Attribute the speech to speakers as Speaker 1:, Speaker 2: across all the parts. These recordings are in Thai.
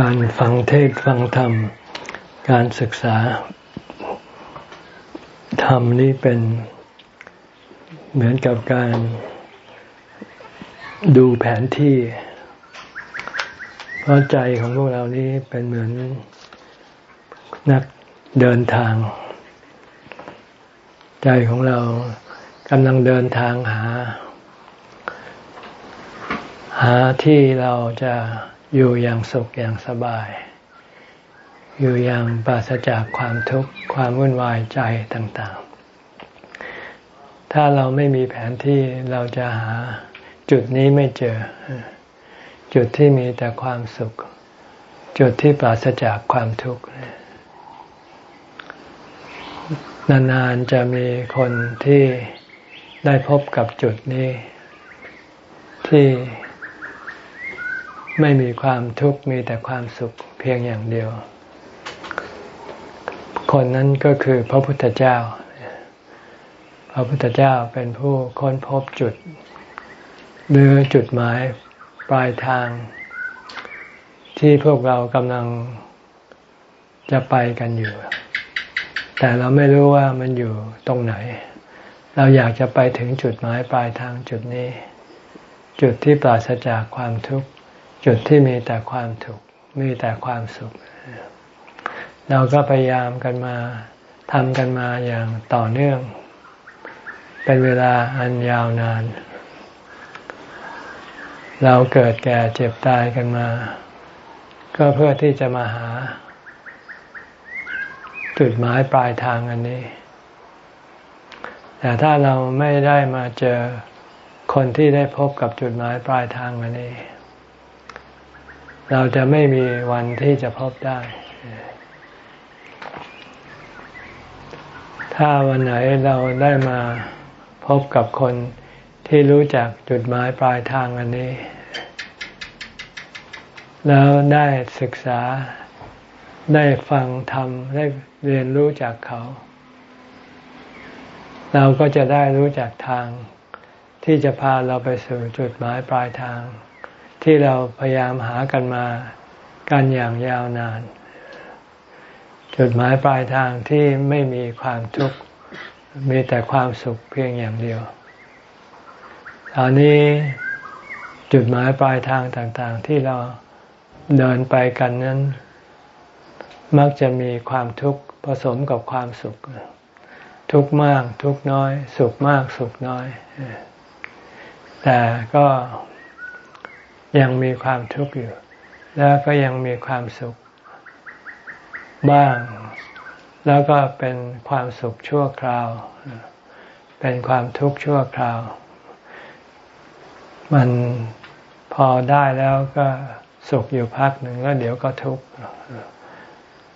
Speaker 1: การฟังเทศฟังธรรม การศึกษา ธรรมนี้เป็นเหมือนกับการดูแผนที่ เพราะใจของพวกเรานี้เป็นเหมือนนักเดินทาง ใจของเรากำลังเดินทางหา หาที่เราจะ อยู่อย่างสุขอย่างสบาย อยู่อย่างปราศจากความทุกข์ความวุ่นวายใจต่างๆ ถ้าเราไม่มีแผนที่เราจะหาจุดนี้ไม่เจอ จุดที่มีแต่ความสุข จุดที่ปราศจากความทุกข์นานๆจะมีคนที่ได้พบกับจุดนี้ ที่ ไม่มีความทุกข์มีแต่ความสุขเพียงอย่างเดียว คนนั้นก็คือพระพุทธเจ้า พระพุทธเจ้าเป็นผู้ค้นพบจุดหรือจุดหมายปลายทาง ที่พวกเรากำลังจะไปกันอยู่ แต่เราไม่รู้ว่ามันอยู่ตรงไหน เราอยากจะไปถึงจุดหมายปลายทางจุดนี้ จุดที่ปราศจากความทุกข์ จุดที่มีแต่ความถูกมีแต่ความสุข เราก็พยายามกันมาทำกันมาอย่างต่อเนื่อง เป็นเวลาอันยาวนาน เราเกิดแก่เจ็บตายกันมา ก็เพื่อที่จะมาหา จุดหมายปลายทางอันนี้ แต่ถ้าเราไม่ได้มาเจอคนที่ได้พบกับจุดหมายปลายทางอันนี้ เราจะไม่มีวันที่จะพบได้ ถ้าวันไหนเราได้มาพบกับคนที่รู้จักจุดหมายปลายทางอันนี้ แล้วได้ศึกษาได้ฟังธรรมได้เรียนรู้จากเขา เราก็จะได้รู้จักทางที่จะพาเราไปสู่จุดหมายปลายทาง ที่เราพยายามหากันมากันอย่างยาวนาน จุดหมายปลายทางที่ไม่มีความทุกข์มีแต่ความสุขเพียงอย่างเดียวตอนนี้จุดหมายปลายทางต่างๆ ที่เราเดินไปกันนั้น มักจะมีความทุกข์ผสมกับความสุข ทุกข์มากทุกข์น้อย สุขมากสุขน้อย แต่ก็ ยังมีความทุกข์อยู่ แล้วก็ยังมีความสุขบ้าง แล้วก็เป็นความสุขชั่วคราว เป็นความทุกข์ชั่วคราว มันพอได้แล้วก็สุขอยู่พักหนึ่งแล้วเดี๋ยวก็ทุกข์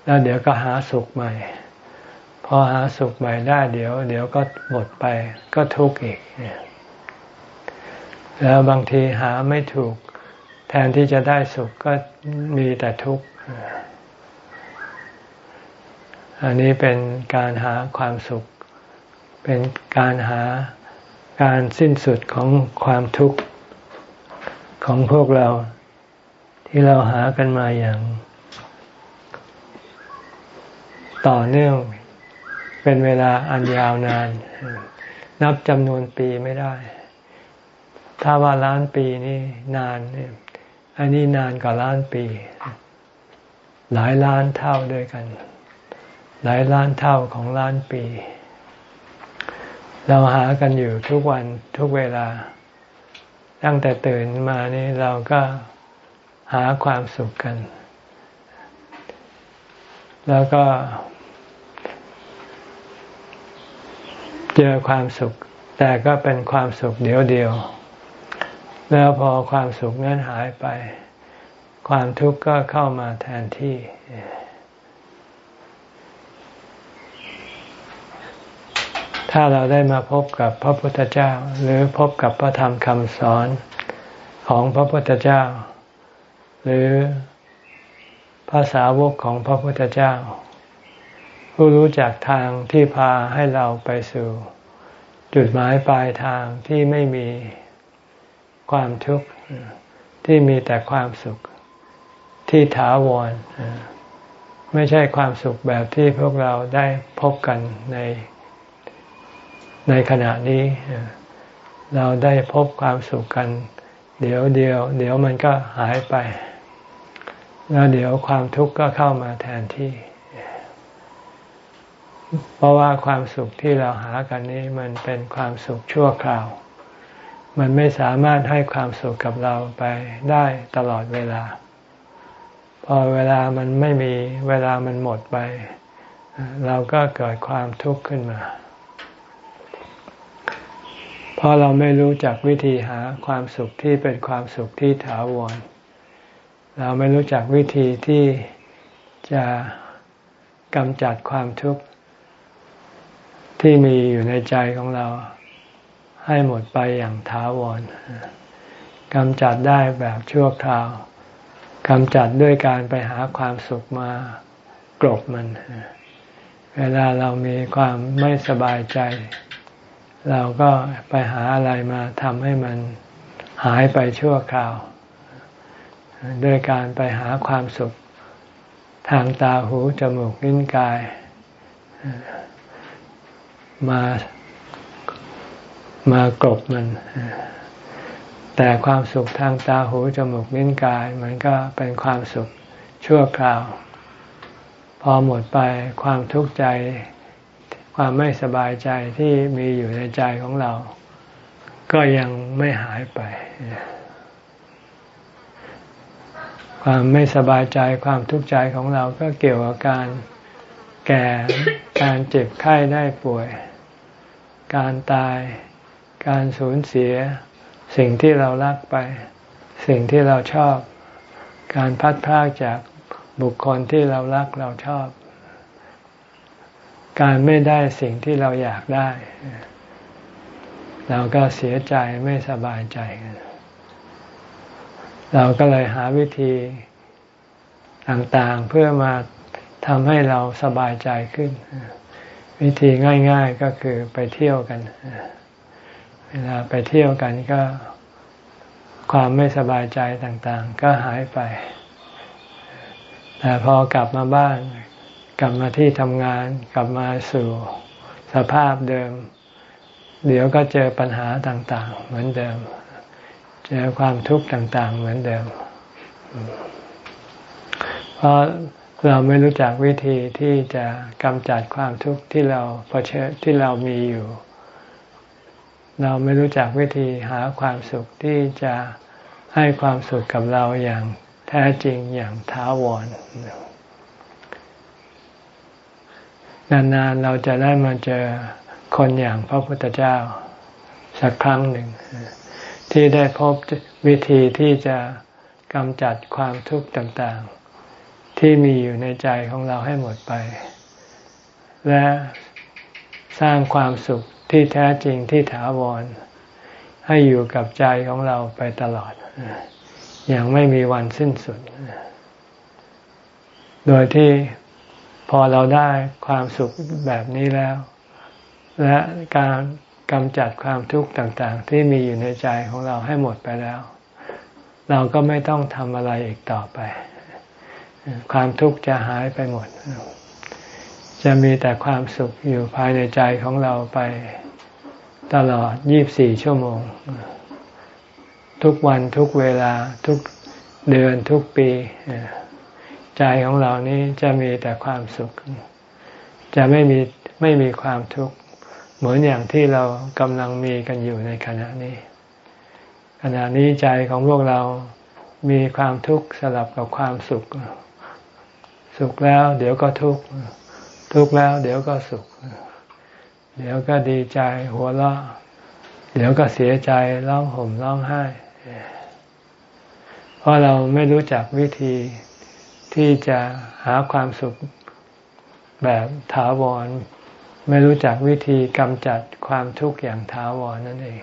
Speaker 1: แล้วเดี๋ยวก็หาสุขใหม่ พอหาสุขใหม่ได้เดี๋ยว เดี๋ยวก็หมดไปก็ทุกข์อีก แล้วบางทีหาไม่ถูก แทนที่จะได้สุขก็มีแต่ทุกข์ อันนี้เป็นการหาความสุข เป็นการหาการสิ้นสุดของความทุกข์ของพวกเราที่เราหากันมาอย่าง ต่อเนื่องเป็นเวลาอันยาวนาน นับจำนวนปีไม่ได้ ถ้าว่าล้านปีนี่นานเนี่ย อันนี้นานกว่าล้านปี หลายล้านเท่าด้วยกัน หลายล้านเท่าของล้านปี เราหากันอยู่ทุกวันทุกเวลา ตั้งแต่ตื่นมานี่เราก็หาความสุขกัน แล้วก็ เจอความสุข แต่ก็เป็นความสุขเดียวเดียว แล้วพอความสุขนั้นหายไป ความทุกข์ก็เข้ามาแทนที่ ถ้าเราได้มาพบกับพระพุทธเจ้า หรือพบกับพระธรรมคำสอนของพระพุทธเจ้า หรือภาษาวกของพระพุทธเจ้า ผู้รู้จักทางที่พาให้เราไปสู่ จุดหมายปลายทางที่ไม่มี ความทุกข์ที่มีแต่ความสุขที่ถาวรไม่ใช่ความสุขแบบที่พวกเราได้พบกันในในขณะนี้ เราได้พบความสุขกัน เดี๋ยวเดียว เดี๋ยวมันก็หายไป แล้วเดี๋ยวความทุกข์ก็เข้ามาแทนที่ เพราะว่าความสุขที่เราหากันนี้มันเป็นความสุขชั่วคราว มันไม่สามารถให้ความสุขกับเราไปได้ตลอดเวลา พอเวลามันไม่มีเวลามันหมดไป เราก็เกิดความทุกข์ขึ้นมาเพราะเราไม่รู้จักวิธีหาความสุขที่เป็นความสุขที่ถาวร เราไม่รู้จักวิธีที่จะกำจัดความทุกข์ที่มีอยู่ในใจของเรา ให้หมดไปอย่างถาวรกำจัดได้แบบชั่วคราวกำจัดด้วยการไปหาความสุขมากลบมัน เวลาเรามีความไม่สบายใจ เราก็ไปหาอะไรมาทำให้มันหายไปชั่วคราว ด้วยการไปหาความสุข ทางตาหูจมูกลิ้นกาย มา มากรบมัน แต่ความสุขทางตาหูจมูกลิ้นกาย มันก็เป็นความสุขชั่วคราว พอหมดไปความทุกข์ใจ ความไม่สบายใจที่มีอยู่ในใจของเรา ก็ยังไม่หายไป ความไม่สบายใจความทุกข์ใจของเราก็เกี่ยวกับการแก่ การเจ็บไข้ได้ป่วย การตาย การสูญเสียสิ่งที่เรารักไป สิ่งที่เราชอบ การพัดพากจากบุคคลที่เรารักเราชอบ การไม่ได้สิ่งที่เราอยากได้ เราก็เสียใจไม่สบายใจ เราก็เลยหาวิธีต่างๆเพื่อมาทำให้เราสบายใจขึ้น วิธีง่าย ๆก็คือไปเที่ยวกัน เวลาไปเที่ยวกันก็ความไม่สบายใจต่างๆ ก็หายไป แต่พอกลับมาบ้าน กลับมาที่ทำงาน กลับมาสู่สภาพเดิม เดี๋ยวก็เจอปัญหาต่าง ๆ เหมือนเดิม เจอความทุกข์ต่างๆ เหมือนเดิม เพราะเราไม่รู้จักวิธีที่จะกำจัดความทุกข์ที่เราเผชิญที่เรามีอยู่ เราไม่รู้จักวิธีหาความสุขที่จะให้ความสุขกับเราอย่างแท้จริงอย่างท้าวรนานๆเราจะได้มาเจอคนอย่างพระพุทธเจ้า สักครั้งหนึ่ง ที่ได้พบวิธีที่จะกำจัดความทุกข์ต่างๆ ที่มีอยู่ในใจของเราให้หมดไป และสร้างความสุข ที่แท้จริงที่ถาวร ให้อยู่กับใจของเราไปตลอด อย่างไม่มีวันสิ้นสุด โดยที่พอเราได้ความสุขแบบนี้แล้ว และการกำจัดความทุกข์ต่าง ๆ ที่มีอยู่ในใจของเราให้หมดไปแล้ว เราก็ไม่ต้องทำอะไรอีกต่อไป ความทุกข์จะหายไปหมด จะมีแต่ความสุขอยู่ภายในใจของเราไป ตลอด 24 ชั่วโมง ทุกวันทุกเวลาทุกเดือนทุกปี ใจของเรานี้จะมีแต่ความสุข จะไม่มีไม่มีความทุกข์ เหมือนอย่างที่เรากำลังมีกันอยู่ในขณะนี้ ขณะนี้ใจของพวกเรามีความทุกข์สลับกับความสุข สุขแล้ว เดี๋ยวก็ทุกข์ ทุกข์แล้ว เดี๋ยวก็สุข เดี๋ยวก็ดีใจหัวเราะ เดี๋ยวก็เสียใจร้องห่มร้องไห้ เพราะเราไม่รู้จักวิธีที่จะหาความสุขแบบถาวร ไม่รู้จักวิธีกำจัดความทุกข์อย่างถาวรนั่นเอง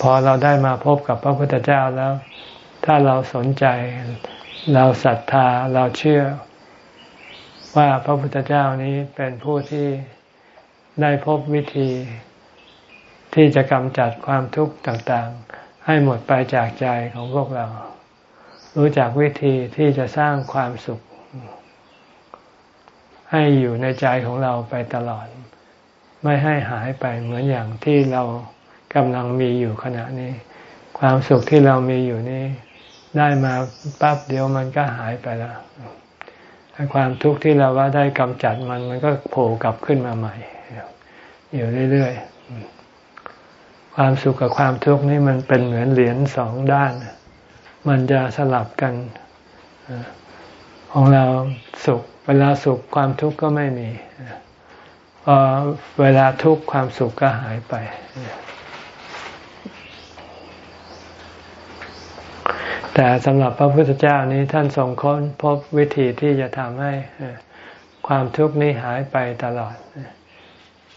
Speaker 1: พอเราได้มาพบกับพระพุทธเจ้าแล้ว ถ้าเราสนใจ เราศรัทธาเราเชื่อ ว่าพระพุทธเจ้านี้เป็นผู้ที่ได้พบวิธีที่จะกำจัดความทุกข์ต่างๆ ให้หมดไปจากใจของพวกเรา รู้จักวิธีที่จะสร้างความสุข ให้อยู่ในใจของเราไปตลอด ไม่ให้หายไปเหมือนอย่างที่เรากำลังมีอยู่ขณะนี้ ความสุขที่เรามีอยู่นี้ ได้มาปั๊บเดียวมันก็หายไปแล้ว ความทุกข์ที่เราว่าได้กำจัดมันมันก็โผล่กลับขึ้นมาใหม่อยู่เรื่อยๆ ความสุขกับความทุกข์นี่มันเป็นเหมือนเหรียญสองด้าน มันจะสลับกัน ของเราสุข เวลาสุขความทุกข์ก็ไม่มีพอเวลาทุกข์ความสุขก็หายไป แต่สำหรับพระพุทธเจ้านี้ท่านทรงค้นพบวิธีที่จะทำให้ความทุกข์นี้หายไปตลอด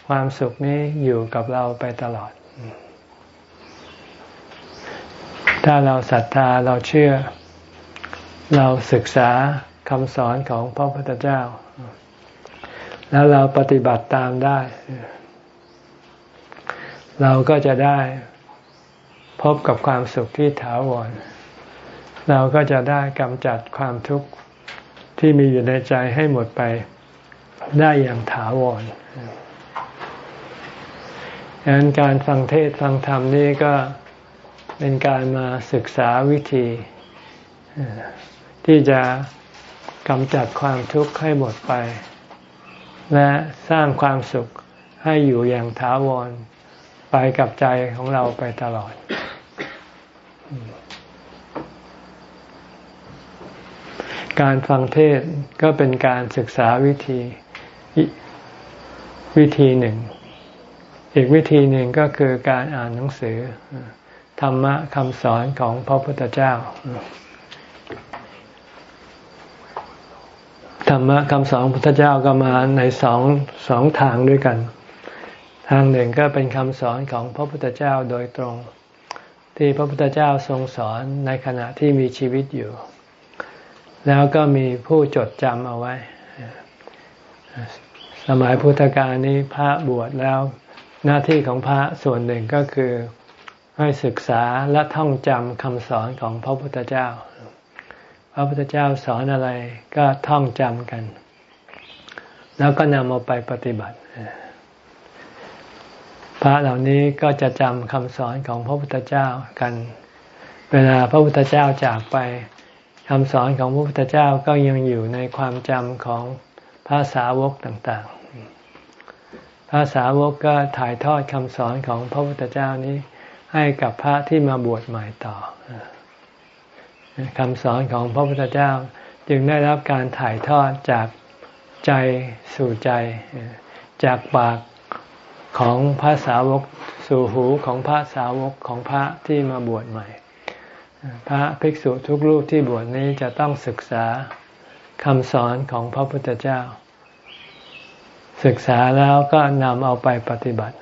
Speaker 1: ความสุขนี้อยู่กับเราไปตลอด ถ้าเราศรัทธาเราเชื่อ เราศึกษาคำสอนของพระพุทธเจ้า แล้วเราปฏิบัติตามได้ เราก็จะได้พบกับความสุขที่ถาวร เราก็จะได้กำจัดความทุกข์ที่มีอยู่ในใจให้หมดไปได้อย่างถาวรดังนั้นการฟังเทศฟังธรรมนี่ก็เป็นการมาศึกษาวิธี ที่จะกำจัดความทุกข์ให้หมดไป และสร้างความสุขให้อยู่อย่างถาวรไปกับใจของเราไปตลอด การฟังเทศก็เป็นการศึกษาวิธีวิธีหนึ่ง อีกวิธีหนึ่งก็คือการอ่านหนังสือ ธรรมะคำสอนของพระพุทธเจ้า ธรรมะคำสอนพระพุทธเจ้าก็มาในสองสองทางด้วยกัน ทางหนึ่งก็เป็นคำสอนของพระพุทธเจ้าโดยตรง ที่พระพุทธเจ้าทรงสอนในขณะที่มีชีวิตอยู่ แล้วก็มีผู้จดจำเอาไว้ สมัยพุทธกาลนี้พระบวชแล้วหน้าที่ของพระส่วนหนึ่งก็คือให้ศึกษาและท่องจำคำสอนของพระพุทธเจ้า พระพุทธเจ้าสอนอะไรก็ท่องจำกัน แล้วก็นำเอาไปปฏิบัติ พระเหล่านี้ก็จะจำคำสอนของพระพุทธเจ้ากัน เวลาพระพุทธเจ้าจากไป คำสอนของพระพุทธเจ้าก็ยังอยู่ในความจำของภาษาวกต่างๆ ภาษาวกก็ถ่ายทอดคำสอนของพระพุทธเจ้านี้ ให้กับพระที่มาบวชใหม่ต่อคำสอนของพระพุทธเจ้าจึงได้รับการถ่ายทอดจากใจสู่ใจ จากปากของภาษาวกสู่หูของภาษาวกของพระที่มาบวชใหม่ พระภิกษุทุกรูปที่บวชนี้จะต้องศึกษาคำสอนของพระพุทธเจ้า ศึกษาแล้วก็นำเอาไปปฏิบัติ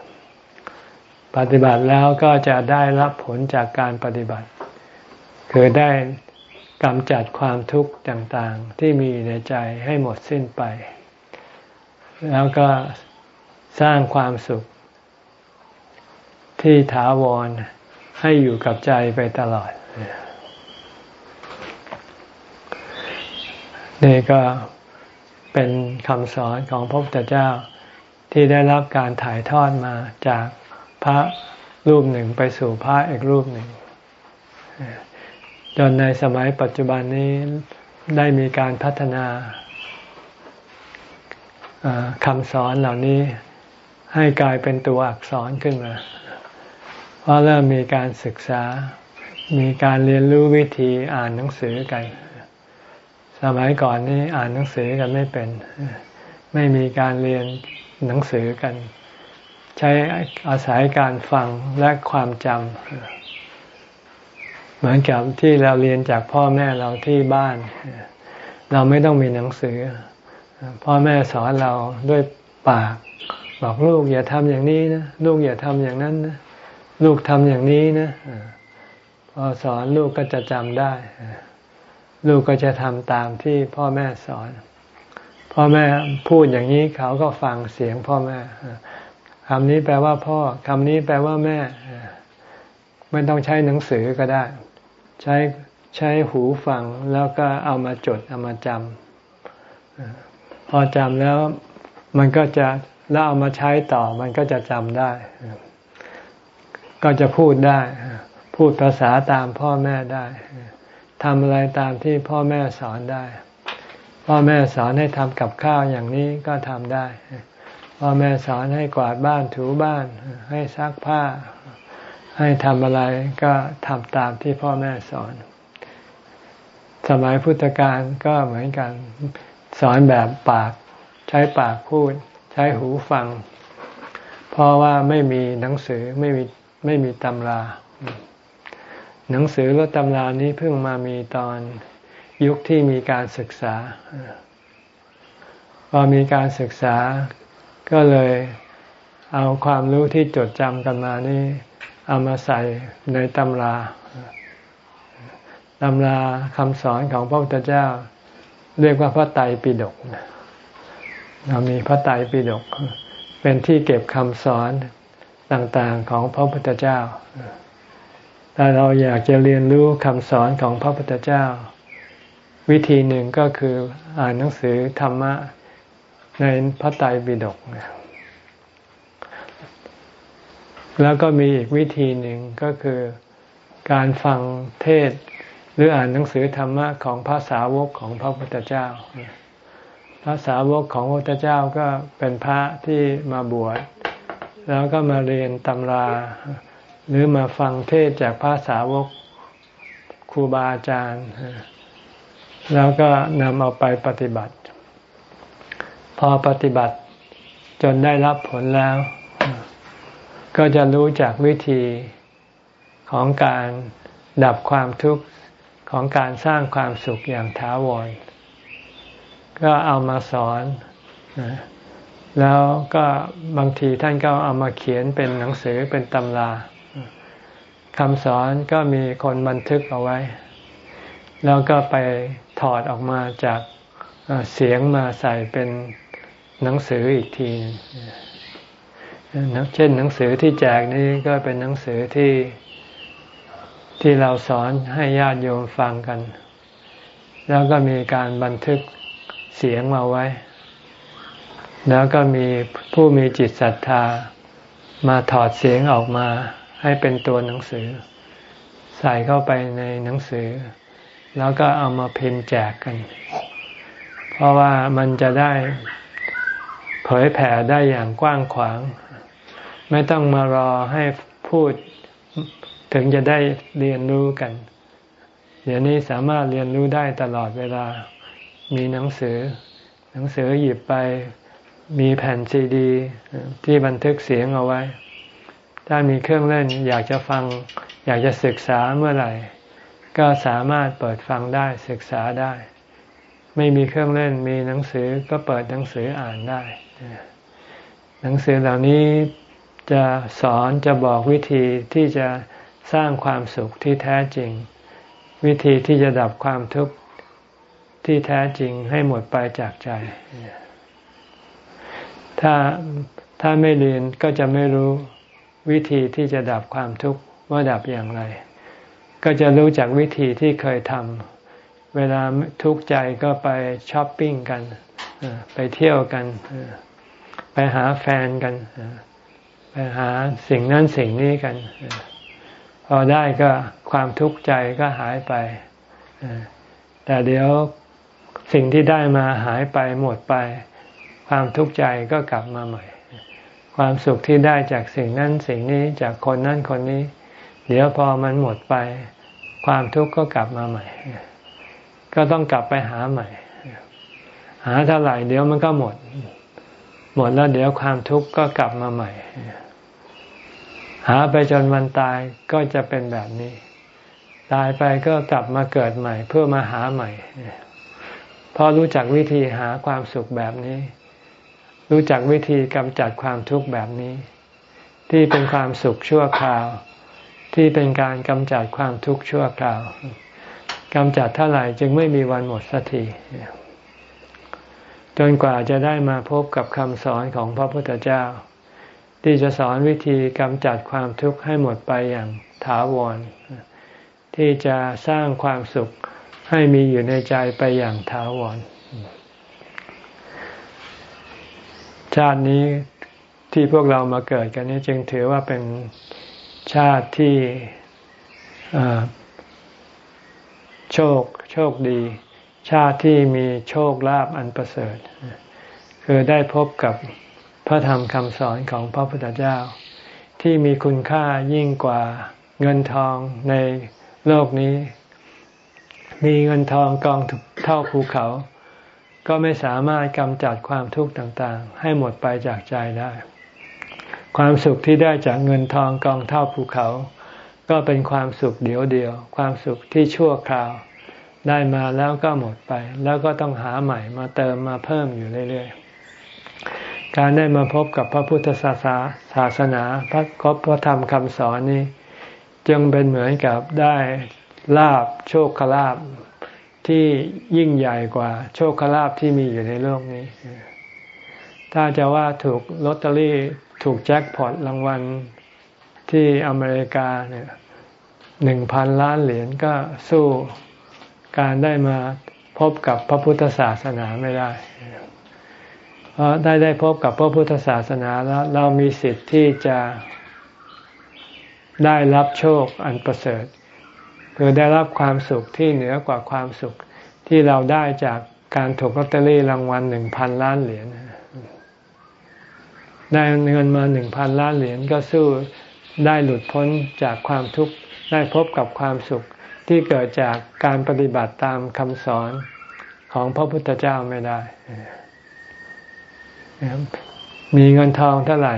Speaker 1: ปฏิบัติแล้วก็จะได้รับผลจากการปฏิบัติ คือได้กำจัดความทุกข์ต่างๆ ที่มีในใจให้หมดสิ้นไป แล้วก็สร้างความสุข ที่ถาวรให้อยู่กับใจไปตลอด นี่ก็เป็นคำสอนของพระพุทธเจ้าที่ได้รับการถ่ายทอดมาจากพระรูปหนึ่งไปสู่พระอีกรูปหนึ่ง จนในสมัยปัจจุบันนี้ได้มีการพัฒนาคำสอนเหล่านี้ให้กลายเป็นตัวอักษรขึ้นมา เพราะเริ่มมีการศึกษา มีการเรียนรู้วิธีอ่านหนังสือกัน สมัยก่อนนี้อ่านหนังสือกันไม่เป็น ไม่มีการเรียนหนังสือกัน ใช้อาศัยการฟังและความจำเหมือนกับที่เราเรียนจากพ่อแม่เราที่บ้าน เราไม่ต้องมีหนังสือ พ่อแม่สอนเราด้วยปาก บอกลูกอย่าทำอย่างนี้นะ ลูกอย่าทำอย่างนั้นนะ ลูกทำอย่างนี้นะ พอสอนลูกก็จะจำได้ ลูกก็จะทำตามที่พ่อแม่สอน พ่อแม่พูดอย่างนี้เขาก็ฟังเสียงพ่อแม่คำนี้แปลว่าพ่อคำนี้แปลว่าแม่ ไม่ต้องใช้หนังสือก็ได้ ใช้ใช้หูฟังแล้วก็เอามาจดเอามาจำพอจำแล้วมันก็จะแล้วเอามาใช้ต่อมันก็จะจำได้ ก็จะพูดได้ พูดภาษาตามพ่อแม่ได้ทำอะไรตามที่พ่อแม่สอนได้ พ่อแม่สอนให้ทำกับข้าวอย่างนี้ก็ทำได้ พ่อแม่สอนให้กวาดบ้านถูบ้าน ให้ซักผ้า ให้ทำอะไรก็ทำตามที่พ่อแม่สอน สมัยพุทธกาลก็เหมือนกันสอนแบบปาก ใช้ปากพูด ใช้หูฟัง เพราะว่าไม่มีหนังสือไม่มีไม่มีตำรา หนังสือและตำรานี้เพิ่งมามีตอนยุคที่มีการศึกษา พอมีการศึกษาก็เลยเอาความรู้ที่จดจำกันมานี่ เอามาใส่ในตำราตำราคำสอนของพระพุทธเจ้า เรียกว่าพระไตรปิฎกเรามีพระไตรปิฎกเป็นที่เก็บคำสอนต่างๆของพระพุทธเจ้า ถ้าเราอยากจะเรียนรู้คำสอนของพระพุทธเจ้า วิธีหนึ่งก็คืออ่านหนังสือธรรมะในพระไตรปิฎกแล้วก็มีอีกวิธีหนึ่งก็คือการฟังเทศหรืออ่านหนังสือธรรมะของภาษาวกของพระพุทธเจ้าภาษาวกของพระพุทธเจ้าก็เป็นพระที่มาบวชแล้วก็มาเรียนตำรา หรือมาฟังเทศจากภาษาวกครูบาอาจารย์ แล้วก็นำเอาไปปฏิบัติ พอปฏิบัติจนได้รับผลแล้ว ก็จะรู้จากวิธีของการดับความทุกข์ของการสร้างความสุขอย่างถาวร ก็เอามาสอน แล้วก็บางทีท่านก็เอามาเขียนเป็นหนังสือเป็นตำรา คำสอนก็มีคนบันทึกเอาไว้ แล้วก็ไปถอดออกมาจากเสียงมาใส่เป็นหนังสืออีกทีเช่นหนังสือที่แจกนี้ก็เป็นหนังสือที่ที่เราสอนให้ญาติโยมฟังกัน แล้วก็มีการบันทึกเสียงมาไว้ แล้วก็มีผู้มีจิตศรัทธามาถอดเสียงออกมา ให้เป็นตัวหนังสือ ใส่เข้าไปในหนังสือ แล้วก็เอามาพิมพ์แจกกัน เพราะว่ามันจะได้เผยแผ่ได้อย่างกว้างขวาง ไม่ต้องมารอให้พูดถึงจะได้เรียนรู้กัน เดี๋ยวนี้สามารถเรียนรู้ได้ตลอดเวลา มีหนังสือ หนังสือหยิบไป มีแผ่นซีดี ที่บันทึกเสียงเอาไว้ ถ้ามีเครื่องเล่นอยากจะฟัง อยากจะศึกษาเมื่อไหร่ ก็สามารถเปิดฟังได้ศึกษาได้ ไม่มีเครื่องเล่นมีหนังสือก็เปิดหนังสืออ่านได้ หนังสือเหล่านี้จะสอนจะบอกวิธีที่จะสร้างความสุขที่แท้จริง วิธีที่จะดับความทุกข์ที่แท้จริงให้หมดไปจากใจ ถ้าถ้าไม่เรียนก็จะไม่รู้ วิธีที่จะดับความทุกข์ว่าดับอย่างไร ก็จะรู้จากวิธีที่เคยทำเวลาทุกข์ใจก็ไปช้อปปิ้งกัน ไปเที่ยวกัน ไปหาแฟนกัน ไปหาสิ่งนั้นสิ่งนี้กัน พอได้ก็ความทุกข์ใจก็หายไป แต่เดี๋ยวสิ่งที่ได้มาหายไปหมดไป ความทุกข์ใจก็กลับมาใหม่ ความสุขที่ได้จากสิ่งนั้นสิ่งนี้จากคนนั้นคนนี้ เดี๋ยวพอมันหมดไป ความทุกข์ก็กลับมาใหม่ ก็ต้องกลับไปหาใหม่ หาเท่าไหร่เดี๋ยวมันก็หมด หมดแล้วเดี๋ยวความทุกข์ก็กลับมาใหม่ หาไปจนวันตายก็จะเป็นแบบนี้ ตายไปก็กลับมาเกิดใหม่ เพื่อมาหาใหม่พอรู้จักวิธีหาความสุขแบบนี้ รู้จักวิธีกำจัดความทุกข์แบบนี้ ที่เป็นความสุขชั่วคราว ที่เป็นการกำจัดความทุกข์ชั่วคราวกำจัดเท่าไหร่จึงไม่มีวันหมดสักทีจนกว่าจะได้มาพบกับคำสอนของพระพุทธเจ้า ที่จะสอนวิธีกำจัดความทุกข์ให้หมดไปอย่างถาวร ที่จะสร้างความสุขให้มีอยู่ในใจไปอย่างถาวร ชาตินี้ที่พวกเรามาเกิดกันนี้จึงถือว่าเป็นชาติที่โชคโชคดี ชาติที่มีโชคลาภอันประเสริฐ คือได้พบกับพระธรรมคำสอนของพระพุทธเจ้า ที่มีคุณค่ายิ่งกว่าเงินทองในโลกนี้ มีเงินทองกองเท่าภูเขา ก็ไม่สามารถกำจัดความทุกข์ต่างๆ ให้หมดไปจากใจได้ ความสุขที่ได้จากเงินทองกองเท่าภูเขา ก็เป็นความสุขเดียวเดียว ความสุขที่ชั่วคราว ได้มาแล้วก็หมดไป แล้วก็ต้องหาใหม่มาเติมมาเพิ่มอยู่เรื่อยๆ การได้มาพบกับพระพุทธศาสนาศาสนาพระกพระธรรมคำสอนนี้ จึงเป็นเหมือนกับได้ลาบโชคลาบ ที่ยิ่งใหญ่กว่าโชคลาภที่มีอยู่ในโลกนี้ ถ้าจะว่าถูกลอตเตอรี่ถูกแจ็คพอตรางวัลที่อเมริกาเนี่ยหนึ่งพันล้านเหรียญก็สู้การได้มาพบกับพระพุทธศาสนาไม่ได้ เพราะได้ได้พบกับพระพุทธศาสนาแล้วเรามีสิทธิ์ที่จะได้รับโชคอันประเสริฐ คือได้รับความสุขที่เหนือกว่าความสุขที่เราได้จากการถูกลอตเตอรี่รางวัลหนึ่งพันล้านเหรียญได้เงินมาหนึ่งพันล้านเหรียญก็สู้ได้หลุดพ้นจากความทุกข์ได้พบกับความสุขที่เกิดจากการปฏิบัติตามคำสอนของพระพุทธเจ้าไม่ได้ มีเงินทองเท่าไหร่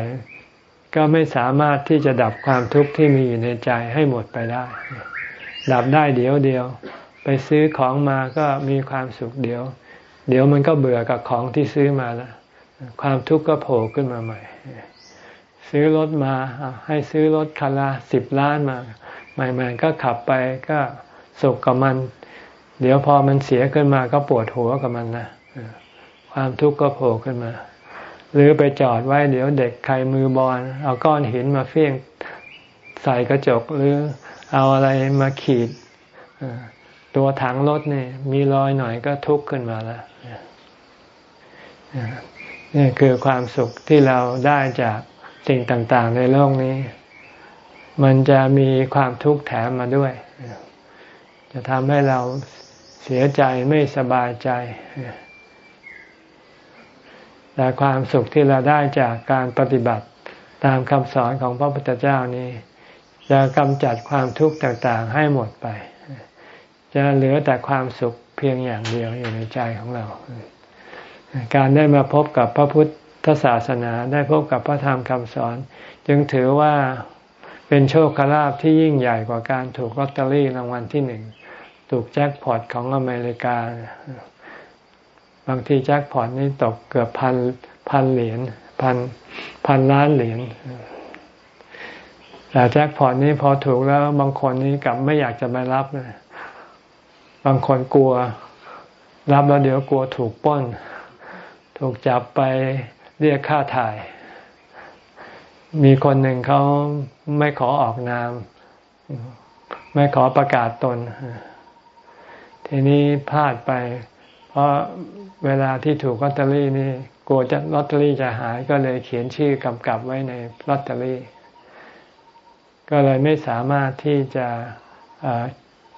Speaker 1: ก็ไม่สามารถที่จะดับความทุกข์ที่มีอยู่ในใจให้หมดไปได้ ดับได้เดี๋ยวเดียว ไปซื้อของมาก็มีความสุขเดี๋ยว เดี๋ยวมันก็เบื่อกับของที่ซื้อมาแล้วความทุกข์ก็โผล่ขึ้นมาใหม่ ซื้อรถมาให้ซื้อรถคันละสิบล้านมาใหม่ ๆ ก็ขับไปก็สุขกับมัน เดี๋ยวพอมันเสียขึ้นมาก็ปวดหัวกับมันนะความทุกข์ก็โผล่ขึ้นมา หรือไปจอดไว้เดี๋ยวเด็กใครมือบอลเอาก้อนหินมาเฟี้ยงใส่กระจกหรือ เอาอะไรมาขีดตัวถังรถเนี่ยมีรอยหน่อยก็ทุกข์ขึ้นมาแล้วนี่คือความสุขที่เราได้จากสิ่งต่าง ๆ ในโลกนี้ มันจะมีความทุกข์แถมมาด้วย จะทำให้เราเสียใจไม่สบายใจแต่ความสุขที่เราได้จากการปฏิบัติตามคำสอนของพระพุทธเจ้านี้ จะกำจัดความทุกข์ต่างๆ ให้หมดไป จะเหลือแต่ความสุขเพียงอย่างเดียวอยู่ในใจของเรา การได้มาพบกับพระพุทธศาสนาได้พบกับพระธรรมคำสอน จึงถือว่าเป็นโชคลาภที่ยิ่งใหญ่กว่าการถูกลอตเตอรี่รางวัลที่หนึ่งถูกแจ็คพอตของอเมริกา บางทีแจ็คพอตนี่ตกเกือบพันพันเหรียญพันพันล้านเหรียญ แต่แจ็คพอตนี่พอถูกแล้วบางคนนี่กลับไม่อยากจะไปรับเลยบางคนกลัว รับแล้วเดี๋ยวกลัวถูกป้น ถูกจับไปเรียกค่าถ่าย มีคนหนึ่งเขาไม่ขอออกนาม ไม่ขอประกาศตน ทีนี้พลาดไป เพราะเวลาที่ถูกลอตเตอรี่นี่ กลัวจะลอตเตอรี่จะหายก็เลยเขียนชื่อกำกับไว้ในลอตเตอรี่ ก็เลยไม่สามารถที่จะ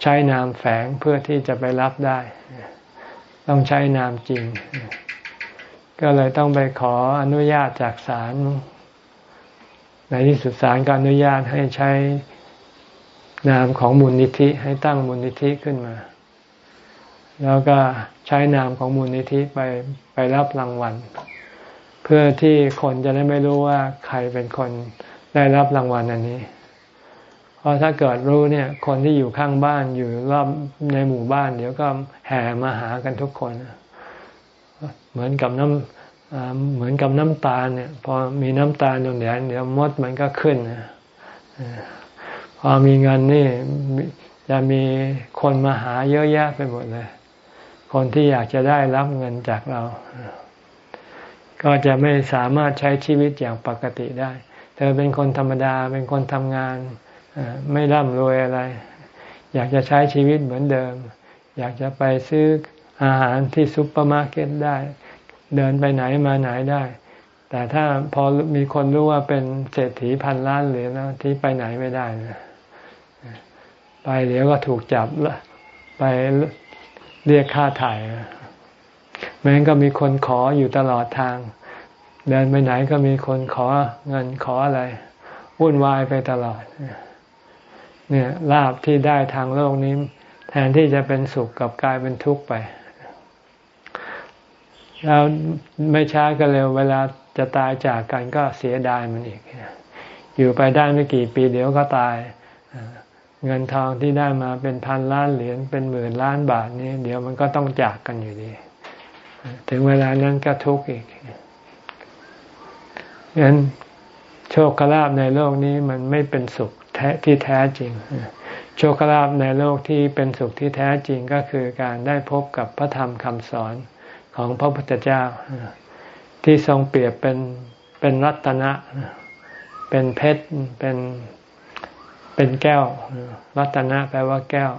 Speaker 1: ใช้นามแฝงเพื่อที่จะไปรับได้ ต้องใช้นามจริง ก็เลยต้องไปขออนุญาตจากศาลในที่สุดศาลก็อนุญาตให้ใช้นามของมูลนิธิให้ตั้งมูลนิธิขึ้นมา แล้วก็ใช้นามของมูลนิธิไปไปรับรางวัล เพื่อที่คนจะได้ไม่รู้ว่าใครเป็นคนได้รับรางวัลอันนี้ เพราะถ้าเกิดรู้เนี่ย คนที่อยู่ข้างบ้านอยู่รอบในหมู่บ้าน เดี๋ยวก็แห่มาหากันทุกคน เหมือนกับน้ำเหมือนกับน้ำตาลเนี่ย พอมีน้ำตาลตรงนี้เดี๋ยวมดมันก็ขึ้นพอมีเงินนี่จะมีคนมาหาเยอะแยะไปหมดเลย คนที่อยากจะได้รับเงินจากเรา ก็จะไม่สามารถใช้ชีวิตอย่างปกติได้ เธอเป็นคนธรรมดาเป็นคนทำงาน ไม่ร่ำรวยอะไร อยากจะใช้ชีวิตเหมือนเดิม อยากจะไปซื้ออาหารที่ซุปเปอร์มาร์เก็ตได้ เดินไปไหนมาไหนได้ แต่ถ้าพอมีคนรู้ว่าเป็นเศรษฐีพันล้านเหรียญแล้วที่ไปไหนไม่ได้นะไปเดี๋ยวก็ถูกจับไปเรียกค่าถ่ายแม้ก็มีคนขออยู่ตลอดทาง เดินไปไหนก็มีคนขอเงินขออะไรวุ่นวายไปตลอด เนี่ยลาบที่ได้ทางโลกนี้ แทนที่จะเป็นสุขกับกลายเป็นทุกข์ไป แล้วไม่ช้าก็เร็วเวลาจะตายจากกันก็เสียดายมันอีก อยู่ไปได้ไม่กี่ปีเดี๋ยวก็ตาย เงินทองที่ได้มาเป็นพันล้านเหรียญเป็นหมื่นล้านบาทนี้เดี๋ยวมันก็ต้องจากกันอยู่ดี ถึงเวลานั้นก็ทุกข์อีกงั้นโชคลาภในโลกนี้มันไม่เป็นสุข แท้ที่แท้จริง โชคลาภในโลกที่เป็นสุขที่แท้จริงก็คือการได้พบกับพระธรรมคำสอนของพระพุทธเจ้า ที่ทรงเปรียบเป็นเป็นรัตนะ เป็นเพชรเป็นเป็นแก้ว รัตนะแปลว่าแก้ว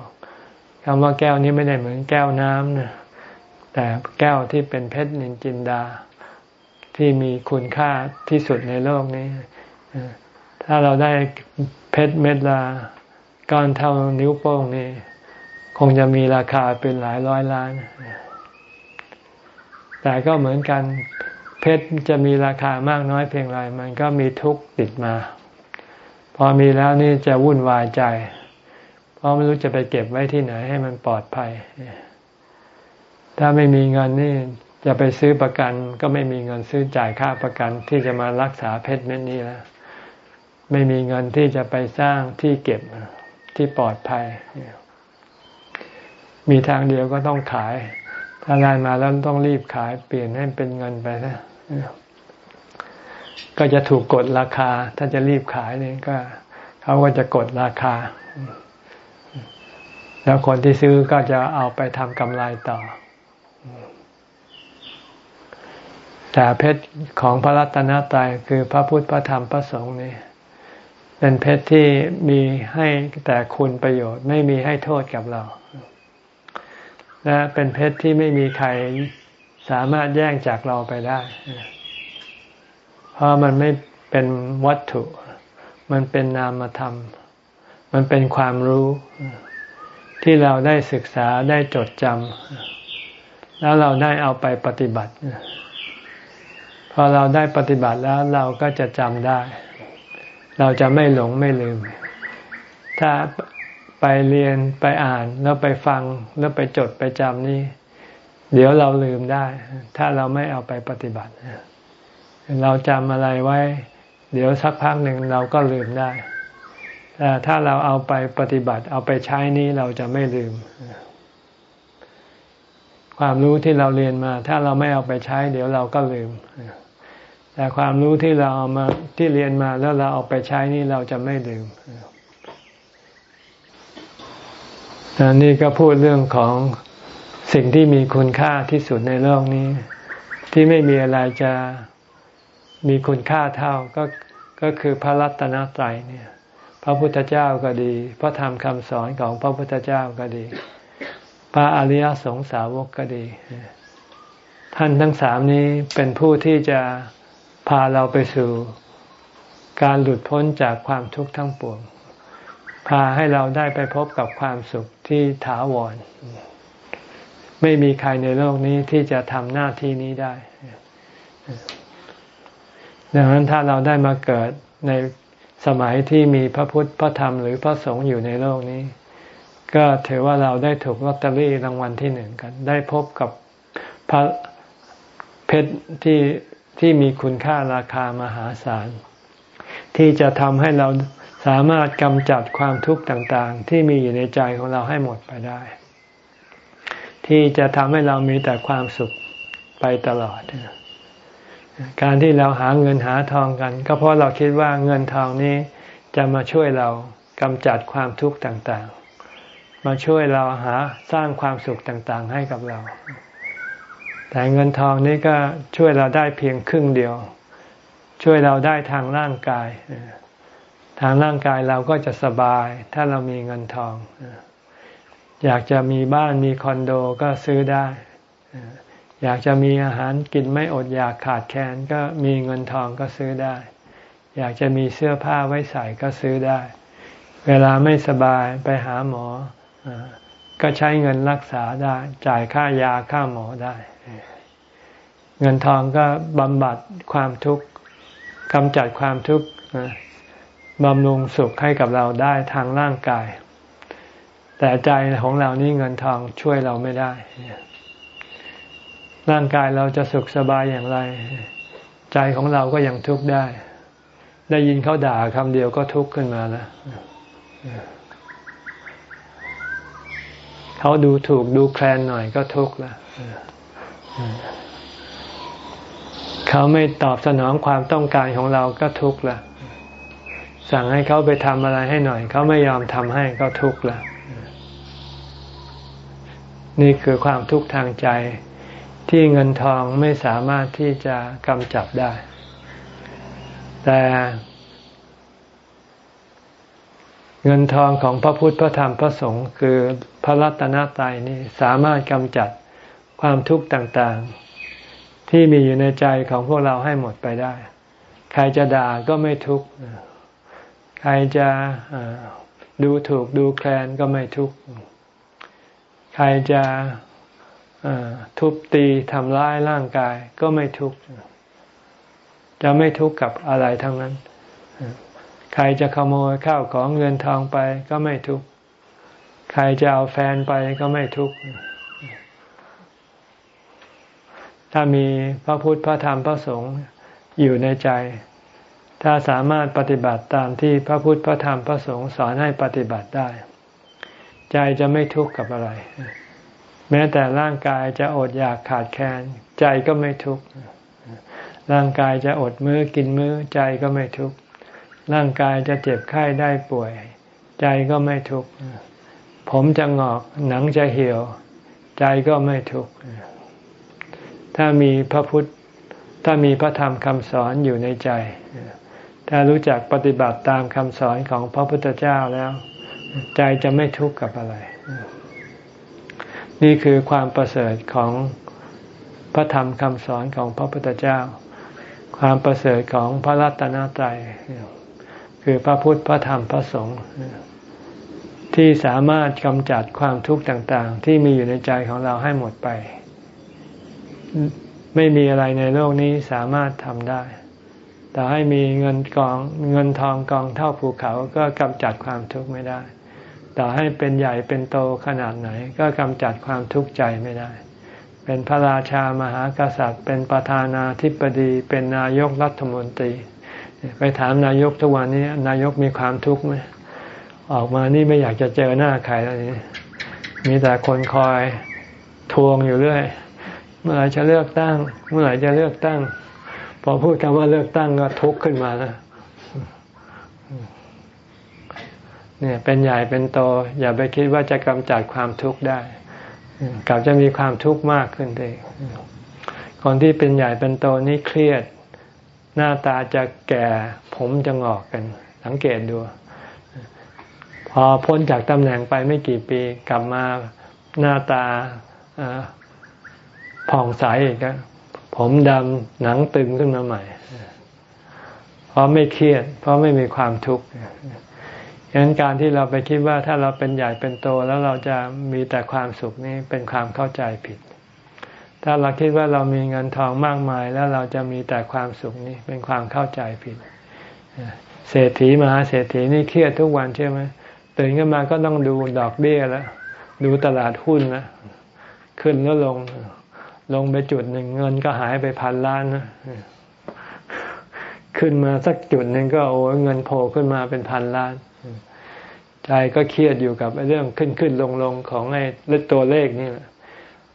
Speaker 1: คำว่าแก้วนี้ไม่ได้เหมือนแก้วน้ำนะแต่แก้วที่เป็นเพชรนินจินดา ที่มีคุณค่าที่สุดในโลกนี้ ถ้าเราได้เพชรเม็ดละก้อนเท่านิ้วโป้งนี่คงจะมีราคาเป็นหลายร้อยล้าน แต่ก็เหมือนกัน เพชรจะมีราคามากน้อยเพียงไรมันก็มีทุกข์ติดมา พอมีแล้วนี่จะวุ่นวายใจ เพราะไม่รู้จะไปเก็บไว้ที่ไหนให้มันปลอดภัย ถ้าไม่มีเงินนี่จะไปซื้อประกัน ก็ไม่มีเงินซื้อจ่ายค่าประกันที่จะมารักษาเพชรเม็ดนี้แล้ว ไม่มีเงินที่จะไปสร้างที่เก็บที่ปลอดภัย มีทางเดียวก็ต้องขาย ถ้าได้มาแล้วต้องรีบขายเปลี่ยนให้เป็นเงินไปนะก็จะถูกกดราคา ถ้าจะรีบขายเนี่ยก็เขาก็จะกดราคา แล้วคนที่ซื้อก็จะเอาไปทำกำไรต่อ แต่เพชรของพระรัตนตรัยคือพระพุทธพระธรรมพระสงฆ์นี่ เป็นเพชรที่มีให้แต่คุณประโยชน์ไม่มีให้โทษกับเรา และเป็นเพชรที่ไม่มีใครสามารถแย่งจากเราไปได้ เพราะมันไม่เป็นวัตถุ มันเป็นนามธรรม มันเป็นความรู้ ที่เราได้ศึกษาได้จดจำแล้วเราได้เอาไปปฏิบัติ พอเราได้ปฏิบัติแล้วเราก็จะจำได้ เราจะไม่หลงไม่ลืม ถ้าไปเรียนไปอ่านแล้วไปฟังแล้วไปจดไปจำนี่ เดี๋ยวเราลืมได้ ถ้าเราไม่เอาไปปฏิบัติ เราจำอะไรไว้ เดี๋ยวสักพักหนึ่งเราก็ลืมได้แต่ถ้าเราเอาไปปฏิบัติ เอาไปใช้นี้เราจะไม่ลืม ความรู้ที่เราเรียนมา ถ้าเราไม่เอาไปใช้ เดี๋ยวเราก็ลืม แต่ความรู้ที่เราเอามาที่เรียนมาแล้วเราเอาไปใช้นี่เราจะไม่ลืมอันนี้ก็พูดเรื่องของสิ่งที่มีคุณค่าที่สุดในโลกนี้ ที่ไม่มีอะไรจะมีคุณค่าเท่าก็ก็คือพระรัตนตรัยเนี่ย พระพุทธเจ้าก็ดี พระธรรมคำสอนของพระพุทธเจ้าก็ดี พระอริยสงสาวกก็ดี ท่านทั้งสามนี้เป็นผู้ที่จะ พาเราไปสู่การหลุดพ้นจากความทุกข์ทั้งปวง พาให้เราได้ไปพบกับความสุขที่ถาวร ไม่มีใครในโลกนี้ที่จะทำหน้าที่นี้ได้ ดังนั้นถ้าเราได้มาเกิดในสมัยที่มีพระพุทธพระธรรมหรือพระสงฆ์อยู่ในโลกนี้ ก็ถือว่าเราได้ถูกลอตเตอรี่รางวัลที่หนึ่งกัน ได้พบกับพระเพชรที่ ที่มีคุณค่าราคามหาศาล ที่จะทำให้เราสามารถกำจัดความทุกข์ต่างๆ ที่มีอยู่ในใจของเราให้หมดไปได้ ที่จะทำให้เรามีแต่ความสุขไปตลอด การที่เราหาเงินหาทองกัน ก็เพราะเราคิดว่าเงินทองนี้จะมาช่วยเรากำจัดความทุกข์ต่างๆ มาช่วยเราหาสร้างความสุขต่างๆ ให้กับเรา แต่เงินทองนี้ก็ช่วยเราได้เพียงครึ่งเดียว ช่วยเราได้ทางร่างกาย ทางร่างกายเราก็จะสบาย ถ้าเรามีเงินทอง อยากจะมีบ้านมีคอนโดก็ซื้อได้ อยากจะมีอาหารกินไม่อดอยากขาดแคลนก็มีเงินทองก็ซื้อได้ อยากจะมีเสื้อผ้าไว้ใส่ก็ซื้อได้ เวลาไม่สบายไปหาหมอ ก็ใช้เงินรักษาได้ จ่ายค่ายาค่าหมอได้ เงินทองก็บำบัดความทุกข์กำจัดความทุกข์บำรุงสุขให้กับเราได้ทางร่างกาย แต่ใจของเรานี่เงินทองช่วยเราไม่ได้ ร่างกายเราจะสุขสบายอย่างไร ใจของเราก็ยังทุกข์ได้ ได้ยินเขาด่าคำเดียวก็ทุกข์ขึ้นมาแล้วเขาดูถูกดูแคลนหน่อยก็ทุกข์ละ เขาไม่ตอบสนองความต้องการของเราก็ทุกข์ละสั่งให้เขาไปทำอะไรให้หน่อย เขาไม่ยอมทำให้ก็ทุกข์ละนี่คือความทุกข์ทางใจที่เงินทองไม่สามารถที่จะกำจัดได้ แต่เงินทองของพระพุทธพระธรรมพระสงฆ์คือพระรัตนตรัยนี่สามารถกำจัดความทุกข์ต่างๆ ที่มีอยู่ในใจของพวกเราให้หมดไปได้ ใครจะด่าก็ไม่ทุกข์ ใครจะดูถูกดูแคลนก็ไม่ทุกข์ ใครจะทุบตีทำร้ายร่างกายก็ไม่ทุกข์ จะไม่ทุกข์กับอะไรทั้งนั้น ใครจะขโมยข้าวของเงินทองไปก็ไม่ทุกข์ ใครจะเอาแฟนไปก็ไม่ทุกข์ ถ้ามีพระพุทธพระธรรมพระสงฆ์อยู่ในใจ ถ้าสามารถปฏิบัติตามที่พระพุทธพระธรรมพระสงฆ์สอนให้ปฏิบัติได้ ใจจะไม่ทุกข์กับอะไร แม้แต่ร่างกายจะอดอยากขาดแคลนใจก็ไม่ทุกข์ร่างกายจะอดมื้อกินมื้อใจก็ไม่ทุกข์ร่างกายจะเจ็บไข้ได้ป่วย ใจก็ไม่ทุกข์ผมจะงอกหนังจะเหี่ยว ใจก็ไม่ทุกข์ ถ้ามีพระพุทธ ถ้ามีพระธรรมคำสอนอยู่ในใจ ถ้ารู้จักปฏิบัติตามคำสอนของพระพุทธเจ้าแล้ว ใจจะไม่ทุกข์กับอะไร นี่คือความประเสริฐของพระธรรมคำสอนของพระพุทธเจ้า ความประเสริฐของพระรัตนตรัยคือพระพุทธพระธรรมพระสงฆ์ที่สามารถกำจัดความทุกข์ต่างๆ ที่มีอยู่ในใจของเราให้หมดไป ไม่มีอะไรในโลกนี้สามารถทำได้ แต่ให้มีเงินกองเงินทองกองเท่าภูเขาก็กำจัดความทุกข์ไม่ได้ ต่อให้เป็นใหญ่เป็นโตขนาดไหน ก็กำจัดความทุกข์ใจไม่ได้ เป็นพระราชามหากษัตริย์ เป็นประธานาธิบดี เป็นนายกรัฐมนตรี ไปถามนายกทุกวันนี้ นายกมีความทุกข์ไหมออกมานี่ไม่อยากจะเจอหน้าใครแล้วนี่มีแต่คนคอยทวงอยู่เรื่อย เมื่อไหร่จะเลือกตั้ง เมื่อไหร่จะเลือกตั้ง พอพูดคำว่าเลือกตั้งก็ทุกข์ขึ้นมาแล้วเนี่ยเป็นใหญ่เป็นโต อย่าไปคิดว่าจะกำจัดความทุกข์ได้กลับจะมีความทุกข์มากขึ้นเองคนที่เป็นใหญ่เป็นโตนี่เครียด หน้าตาจะแก่ผมจะงอกกัน สังเกตดู พอพ้นจากตำแหน่งไปไม่กี่ปี กลับมาหน้าตา ผ่องใสอีกผมดำหนังตึงขึ้นมาใหม่ เพราะไม่เครียด เพราะไม่มีความทุกข์ฉะนั้นการที่เราไปคิดว่าถ้าเราเป็นใหญ่เป็นโตแล้วเราจะมีแต่ความสุขนี่เป็นความเข้าใจผิด ถ้าเราคิดว่าเรามีเงินทองมากมาย แล้วเราจะมีแต่ความสุขนี่เป็นความเข้าใจผิด เศรษฐีมหาเศรษฐีนี่เครียดทุกวันใช่ไหมตื่นขึ้นมาก็ต้องดูดอกเบี้ยแล้ว ดูตลาดหุ้นนะขึ้นแล้วลง ลงไปจุดหนึ่งเงินก็หายไปพันล้านนะขึ้นมาสักจุดหนึ่งก็โอ้เงินโผล่ขึ้นมาเป็นพันล้านใจก็เครียดอยู่กับเรื่องขึ้นขึ้นลงลงของไอ้ตัวเลขนี่แหละ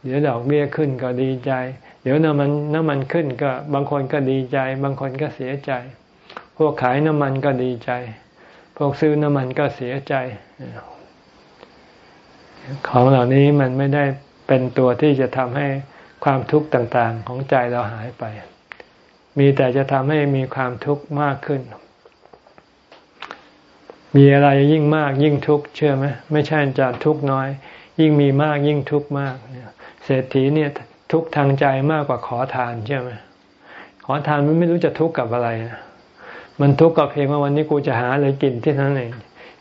Speaker 1: เดี๋ยวดอกเบี้ยขึ้นก็ดีใจ เดี๋ยวน้ำมันน้ำมันขึ้นก็บางคนก็ดีใจ บางคนก็เสียใจ พวกขายน้ำมันก็ดีใจ พวกซื้อน้ำมันก็เสียใจ ของเหล่านี้มันไม่ได้เป็นตัวที่จะทำให้ ความทุกข์ต่างๆของใจเราหายไป มีแต่จะทำให้มีความทุกข์มากขึ้น มีอะไรยิ่งมากยิ่งทุกข์เชื่อไหมไม่ใช่จะทุกข์น้อย ยิ่งมีมากยิ่งทุกข์มากเศรษฐีเนี่ยทุกข์ทางใจมากกว่าขอทานใช่ไหมขอทานมันไม่รู้จะทุกข์กับอะไรนะมันทุกข์กับเพียงว่าวันนี้กูจะหาอะไรกินที่นั่นเอง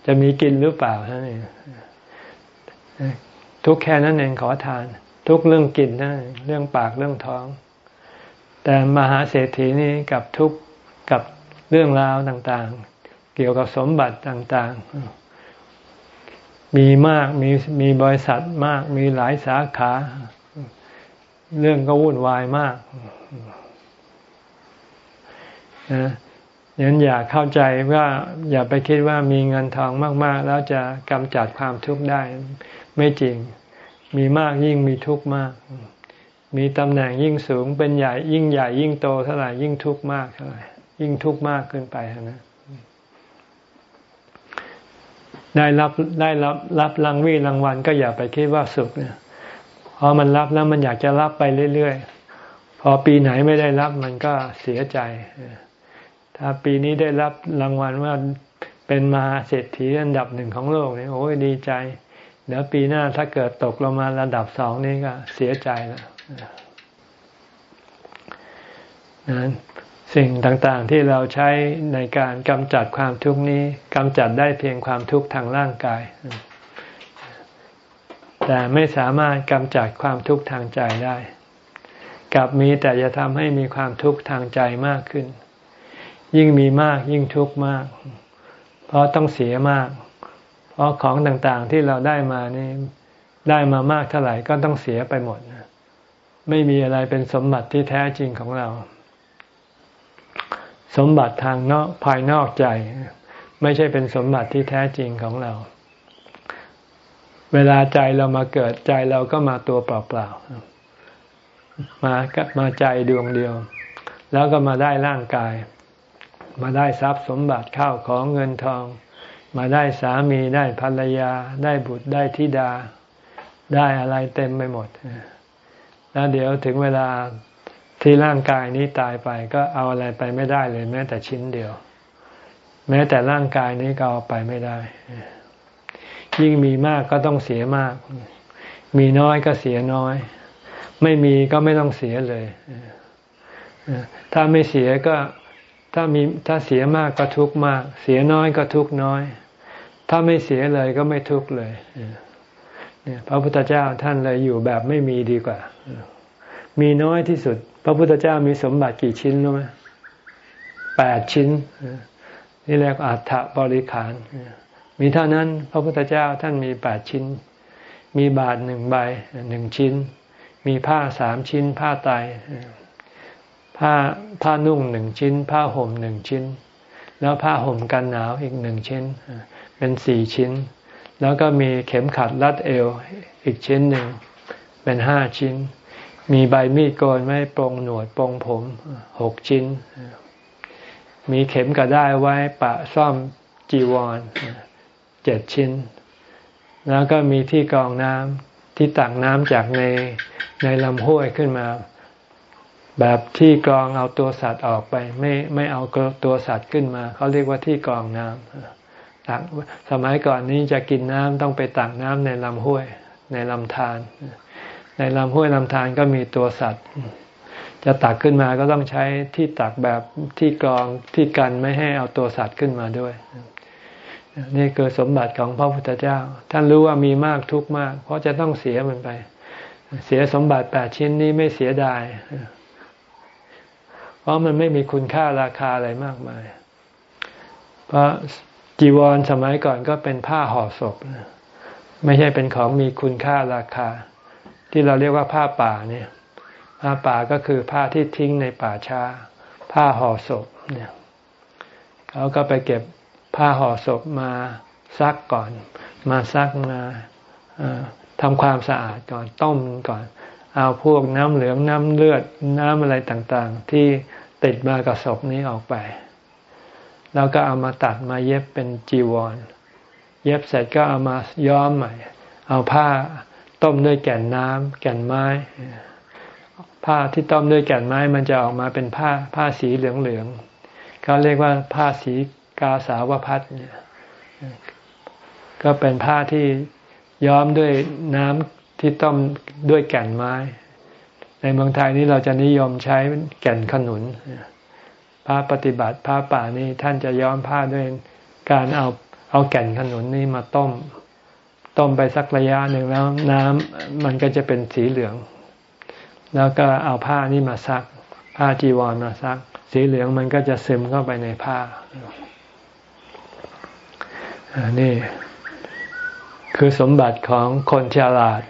Speaker 1: จะมีกินหรือเปล่าท่านเองทุกแค่นั้นเองขอทาน ทุกเรื่องกินนั่นเรื่องปากเรื่องท้อง แต่มหาเศรษฐีนี่กับทุกกับเรื่องราวต่างๆ เกี่ยวกับสมบัติต่างๆ มีมากมีมีบริษัทมาก มีหลายสาขา เรื่องก็วุ่นวายมากนะยันอย่าเข้าใจว่าอย่าไปคิดว่ามีเงินทองมาก ๆ แล้วจะกำจัดความทุกข์ได้ไม่จริง มีมากยิ่งมีทุกข์มาก มีตำแหน่งยิ่งสูงเป็นใหญ่ยิ่งใหญ่ยิ่งโตเท่าไหร่ยิ่งทุกข์มากเท่าไหร่ยิ่งทุกข์มากขึ้นไปนะได้รับได้รับรับรางวีรางวัลก็อย่าไปคิดว่าสุขเนี่ยพอมันรับแล้วมันอยากจะรับไปเรื่อยๆ พอปีไหนไม่ได้รับมันก็เสียใจ ถ้าปีนี้ได้รับรางวัลว่าเป็นมาเศรษฐีอันดับหนึ่งของโลกเนี่ยโอ้ยดีใจ เดี๋ยวปีหน้าถ้าเกิดตกลงมาระดับสองนี่ก็เสียใจแล้วนั้นสิ่งต่างๆที่เราใช้ในการกำจัดความทุกข์นี้กำจัดได้เพียงความทุกข์ทางร่างกาย แต่ไม่สามารถกำจัดความทุกข์ทางใจได้ กลับมีแต่จะทำให้มีความทุกข์ทางใจมากขึ้น ยิ่งมีมากยิ่งทุกข์มาก เพราะต้องเสียมาก เพราะของต่างๆที่เราได้มานี่ได้มามากเท่าไหร่ก็ต้องเสียไปหมด ไม่มีอะไรเป็นสมบัติที่แท้จริงของเรา สมบัติทางนอกภายนอกใจ ไม่ใช่เป็นสมบัติที่แท้จริงของเรา เวลาใจเรามาเกิดใจเราก็มาตัวเปล่าๆมามาใจดวงเดียว แล้วก็มาได้ร่างกาย มาได้ทรัพย์สมบัติข้าวของเงินทอง มาได้สามีได้ภรรยา ได้บุตรได้ธิดา ได้อะไรเต็มไปหมด แล้วเดี๋ยวถึงเวลาที่ร่างกายนี้ตายไปก็เอาอะไรไปไม่ได้เลย แม้แต่ชิ้นเดียว แม้แต่ร่างกายนี้ก็เอาไปไม่ได้ ยิ่งมีมากก็ต้องเสียมาก มีน้อยก็เสียน้อย ไม่มีก็ไม่ต้องเสียเลย ถ้าไม่เสียก็ถ้ามีถ้าเสียมากก็ทุกมาก เสียน้อยก็ทุกน้อย ถ้าไม่เสียเลยก็ไม่ทุกข์เลยเนี่ยพระพุทธเจ้าท่านเลยอยู่แบบไม่มีดีกว่า มีน้อยที่สุด พระพุทธเจ้ามีสมบัติกี่ชิ้นรู้ไหมแปดชิ้น นี่เรียกอัฏฐบริขาร มีเท่านั้นพระพุทธเจ้าท่านมีแปดชิ้น มีบาทหนึ่งใบหนึ่งชิ้น มีผ้าสามชิ้น ผ้าไตผ้าผ้านุ่งหนึ่งชิ้น ผ้าห่มหนึ่งชิ้น แล้วผ้าห่มกันหนาวอีกหนึ่งชิ้น เป็นสี่ชิ้น แล้วก็มีเข็มขัดรัดเอวอีกชิ้นหนึ่ง เป็นห้าชิ้น มีใบมีดโกนไว้ปรงหนวดปรงผมหกชิ้น มีเข็มกระด้ไว้ปะซ่อมจีวรเจ็ดชิ้น แล้วก็มีที่กรองน้ำที่ตักน้ำจากในในลำห้วยขึ้นมา แบบที่กรองเอาตัวสัตว์ออกไป ไม่ไม่เอาตัวสัตว์ขึ้นมา เขาเรียกว่าที่กรองน้ำ ตักสมัยก่อนนี้จะกินน้ำต้องไปตักน้ำในลำห้วย ในลำธารในลำห้วยลำธารก็มีตัวสัตว์ จะตักขึ้นมาก็ต้องใช้ที่ตักแบบที่กรองที่กันไม่ให้เอาตัวสัตว์ขึ้นมาด้วย นี่คือสมบัติของพระพุทธเจ้า ท่านรู้ว่ามีมากทุกมาก เพราะจะต้องเสียมันไป เสียสมบัติแปดชิ้นนี้ไม่เสียดาย เพราะมันไม่มีคุณค่าราคาอะไรมากมาย เพราะ จีวรสมัยก่อนก็เป็นผ้าห่อศพ ไม่ใช่เป็นของมีคุณค่าราคา ที่เราเรียกว่าผ้าป่าเนี่ยผ้าป่าก็คือผ้าที่ทิ้งในป่าช้า ผ้าห่อศพเนี่ยเขาก็ไปเก็บผ้าห่อศพมาซักก่อน มาซักมาทำความสะอาดก่อนต้มก่อน เอาพวกน้ำเหลืองน้ำเลือดน้ำอะไรต่างๆ ที่ติดมากับศพนี้ออกไป แล้วก็เอามาตัดมาเย็บเป็นจีวร เย็บเสร็จก็เอามาย้อมใหม่ เอาผ้าต้มด้วยแก่นน้ำแก่นไม้ ผ้าที่ต้มด้วยแก่นไม้มันจะออกมาเป็นผ้าผ้าสีเหลืองๆเขาเรียกว่าผ้าสีกาสาวพัดเนี่ยก็เป็นผ้าที่ย้อมด้วยน้ำที่ต้มด้วยแก่นไม้ ในเมืองไทยนี้เราจะนิยมใช้แก่นขนุน พระปฏิบัติพระป่านี้ท่านจะย้อมผ้าด้วยการเอาเอาแก่นขนุนนี้มาต้ม ต้มไปสักระยะหนึ่งแล้วน้ำมันก็จะเป็นสีเหลือง แล้วก็เอาผ้านี้มาซัก ผ้าจีวรมาซัก สีเหลืองมันก็จะซึมเข้าไปในผ้านี่คือสมบัติของคนฉลาด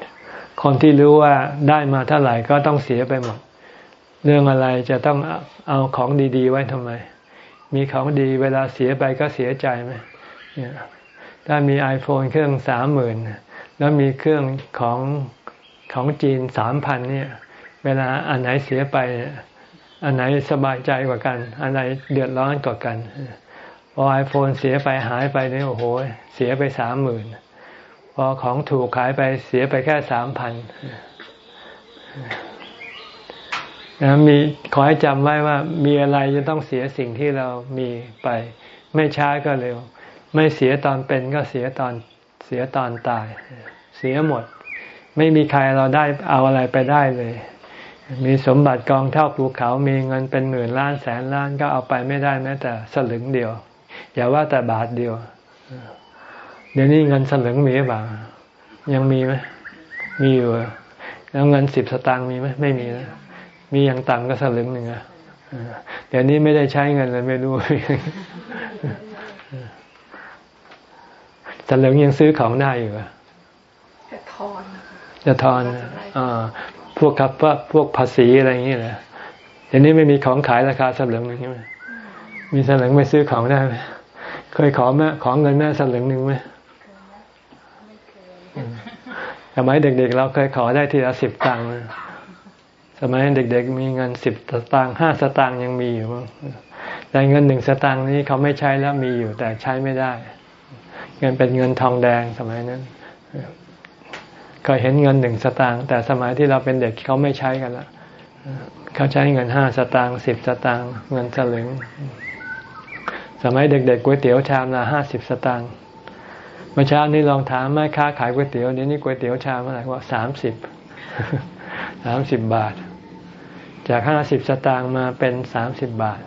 Speaker 1: คนที่รู้ว่าได้มาเท่าไหร่ก็ต้องเสียไปหมด เรื่องอะไรจะต้องเอาของดี ๆ ไว้ทำไม มีของดีเวลาเสียไปก็เสียใจไหมถ้ามี iPhone เครื่องสามหมื่นแล้วมีเครื่องของของจีนสามพันเนี่ย เวลาอันไหนเสียไป อันไหนสบายใจกว่ากัน อันไหนเดือดร้อนกว่ากันพอไอโฟนเสียไปหายไปเนี่ยโอ้โห เสียไปสามหมื่นพอของถูกขายไปเสียไปแค่สามพัน นะมีขอให้จำไว้ว่ามีอะไรจะต้องเสียสิ่งที่เรามีไป ไม่ช้าก็เร็ว ไม่เสียตอนเป็นก็เสียตอนเสียตอนตาย เสียหมด ไม่มีใครเราได้เอาอะไรไปได้เลย มีสมบัติกองเท่าภูเขา มีเงินเป็นหมื่นล้านแสนล้านก็เอาไปไม่ได้แม้แต่สลึงเดียว อย่าว่าแต่บาทเดียว เดี๋ยวนี้เงินสลึงมีหรือเปล่ายังมีไหมมีอยู่แล้วเงินสิบสตางค์มีไหมไม่มีแล้ว มีอย่างต่ำก็สลึงหนึ่งอะเดี๋ยวนี้ไม่ได้ใช้เงินเลยไม่รู้สลึงยังซื้อของได้อยู่อะ
Speaker 2: จะทอน
Speaker 1: จะทอนอ่าพวกครับพวกภาษีอะไรอย่างเงี้ยแหละเดี๋ยวนี้ไม่มีของขายราคาสลึงหนึ่งใช่ไหมมีสลึงไม่ซื้อของได้ไหมเคยขอแม่ขอเงินแม่สลึงหนึ่งไหมสมัยเด็กๆเราเคยขอได้ทีละสิบตังค์ สมัยเด็กๆ มีเงินสิบสตางค์ห้าสตางค์ยังมีอยู่แต่เงินหนึ่งสตางค์นี้เขาไม่ใช้แล้วมีอยู่แต่ใช้ไม่ได้ เงินเป็นเงินทองแดงสมัยนั้นเคยเห็นเงินหนึ่งสตางค์แต่สมัยที่เราเป็นเด็กเขาไม่ใช้กันละเขาใช้เงินห้าสตางค์สิบสตางค์เงินสลึง สมัยเด็กๆก๋วยเตี๋ยวชามละห้าสิบสตางค์เมื่อเช้านี้ลองถามแม่ค้าขายก๋วยเตี๋ยวเดี๋ยวนี้ก๋วยเตี๋ยวชามเท่าไหร่ว่าสามสิบสามสิบบาท จากห้าสิบสตางค์มาเป็นสามสิบบาท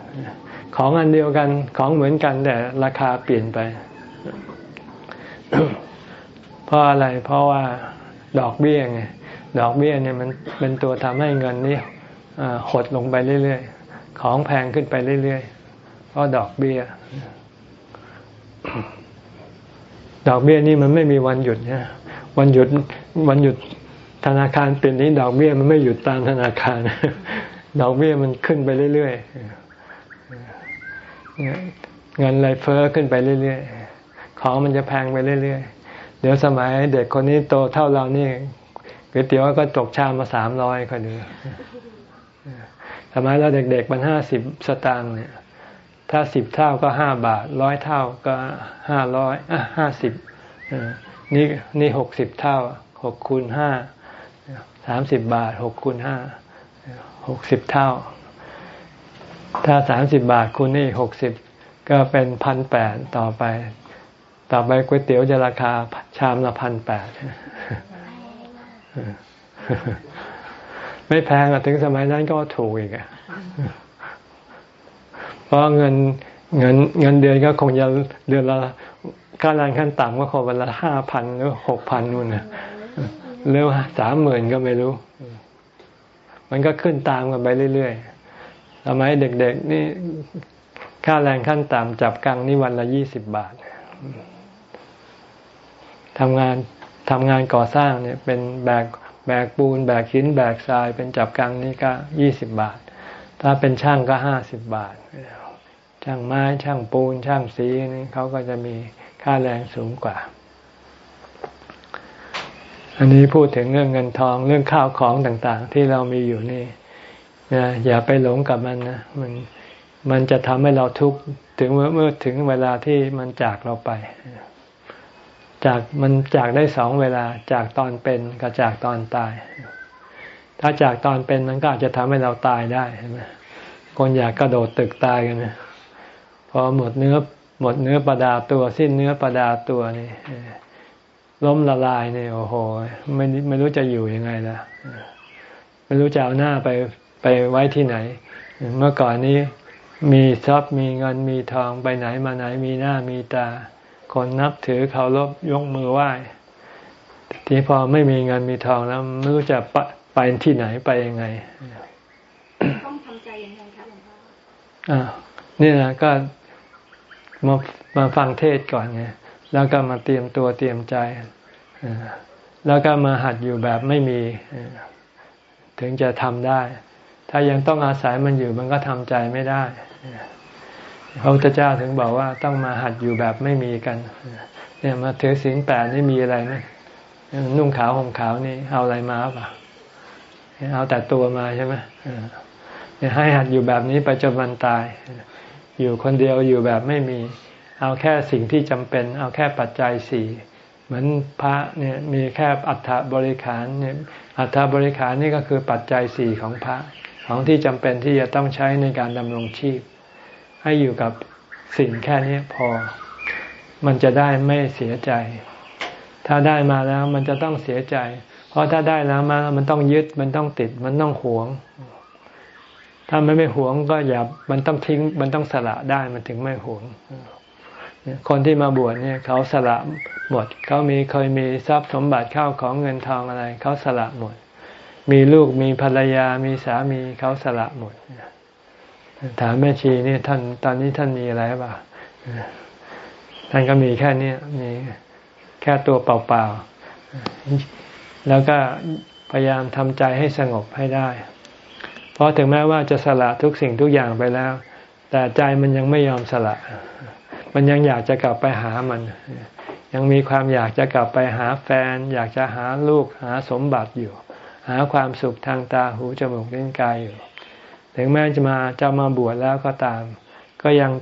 Speaker 1: ของอันเดียวกันของเหมือนกันแต่ราคาเปลี่ยนไป เพราะอะไรเพราะว่าดอกเบี้ยไงดอกเบี้ยเนี่ยมันเป็นตัวทำให้เงินนี้หดลงไปเรื่อยๆ ของแพงขึ้นไปเรื่อยๆ เพราะดอกเบี้ย ดอกเบี้ยนี่มันไม่มีวันหยุดนะวันหยุดวันหยุดธนาคารเปลี่ยนนี้ดอกเบี้ยมันไม่หยุดตามธนาคาร ดอกเบี้ยมันขึ้นไปเรื่อยๆเงินไรเฟ้อขึ้นไปเรื่อยๆ ของมันจะแพงไปเรื่อยๆ เดี๋ยวสมัยเด็กคนนี้โตเท่าเรานี่ก๋วยเตี๋ยวก็ตกชามมาสามร้อยคนดูสมัยเราเด็กๆมันห้าสิบสตางค์เนี่ย ถ้าสิบเท่าก็ห้าบาท ร้อยเท่าก็ห้าร้อยอะห้าสิบนี่นี่หกสิบเท่าหกคูณห้าสามสิบบาทหกคูณห้า หกสิบเท่า ถ้าสามสิบบาทคูณนี่หกสิบก็เป็นพันแปดต่อไป ต่อไปก๋วยเตี๋ยวจะราคาชามละพันแปดไม่แพงถึงสมัยนั้นก็ถูกอีกอะเพราะเงินเงินเงินเดือนก็คงจะเดือนละค่าแรงขั้นต่ำก็คงวันละห้าพันหรือหกพันนู่นนะหรือสามหมื่นก็ไม่รู้ มันก็ขึ้นตามกันไปเรื่อยๆสมัยเด็กๆนี่ค่าแรงขั้นต่ำจับกังนี่วันละยี่สิบบาททำงานทำงานก่อสร้างเนี่ย เป็นแบกแบกปูน แบกหิน แบกทราย เป็นจับกังนี่ก็ยี่สิบบาท ถ้าเป็นช่างก็ห้าสิบบาท ช่างไม้ ช่างปูน ช่างสีนี่เขาก็จะมีค่าแรงสูงกว่า อันนี้พูดถึงเรื่องเงินทองเรื่องข้าวของต่างๆ ที่เรามีอยู่นี่นะอย่าไปหลงกับมันนะมันมันจะทำให้เราทุกข์ถึงเมื่อถึงเวลาที่มันจากเราไป จากมันจากได้สองเวลาจากตอนเป็นกับจากตอนตาย ถ้าจากตอนเป็นมันก็อาจจะทำให้เราตายได้ใช่ไหมคนอยากกระโดดตึกตายกันนะพอหมดเนื้อหมดเนื้อประดาตัวสิ้นเนื้อประดาตัวนี่ ล้มละลายเนี่ยโอ้โห ไม่ไม่รู้จะอยู่ยังไงละไม่รู้จะเอาหน้าไปไปไว้ที่ไหน เมื่อก่อนนี้มีทรัพย์มีเงินมีทองไปไหนมาไหนมีหน้ามีตา คนนับถือเคารพยกมือไหว้ทีพอไม่มีเงินมีทองแล้วไม่รู้จะไปที่ไหนไปยังไง
Speaker 2: ต้องทำใจยังไงคะหลวงพ่
Speaker 1: ออ่านี่นะก็มามาฟังเทศก่อนไง แล้วก็มาเตรียมตัวเตรียมใจ แล้วก็มาหัดอยู่แบบไม่มี ถึงจะทำได้ ถ้ายังต้องอาศัยมันอยู่มันก็ทำใจไม่ได้พระพุทธเจ้าถึงบอกว่าต้องมาหัดอยู่แบบไม่มีกัน เนี่ยมาถือศีลแปดนี่มีอะไรไหมนุ่งขาวห่มขาวนี่เอาอะไรมาป่ะเอาแต่ตัวมาใช่ไหมเนี่ยให้หัดอยู่แบบนี้ไปจนวันตาย อยู่คนเดียวอยู่แบบไม่มี เอาแค่สิ่งที่จำเป็น เอาแค่ปัจจัยสี่เหมือนพระเนี่ยมีแค่อัฐบริขารเนี่ยอัฐบริขารนี่ก็คือปัจจัยสี่ของพระของที่จำเป็นที่จะต้องใช้ในการดำรงชีพ ให้อยู่กับสิ่งแค่นี้พอ มันจะได้ไม่เสียใจ ถ้าได้มาแล้วมันจะต้องเสียใจ เพราะถ้าได้แล้วมามันต้องยึดมันต้องติดมันต้องหวง ถ้ามันไม่หวงก็อย่ามันต้องทิ้งมันต้องสละได้มันถึงไม่หวง คนที่มาบวชเนี่ยเขาสละหมด เขามีเคยมีทรัพย์สมบัติเข้าของเงินทองอะไร เขาสละหมด มีลูกมีภรรยามีสามีเขาสละหมดถามแม่ชีนี่ท่านตอนนี้ท่านมีอะไรบ้างท่านก็มีแค่นี้มีแค่ตัวเปล่าๆแล้วก็พยายามทำใจให้สงบให้ได้ เพราะถึงแม้ว่าจะสละทุกสิ่งทุกอย่างไปแล้ว แต่ใจมันยังไม่ยอมสละ มันยังอยากจะกลับไปหามัน ยังมีความอยากจะกลับไปหาแฟน อยากจะหาลูกหาสมบัติอยู่ หาความสุขทางตาหูจมูกลิ้นกายอยู่ ถึงแม้จะมาจะมาบวชแล้วก็ตาม ก็ยัง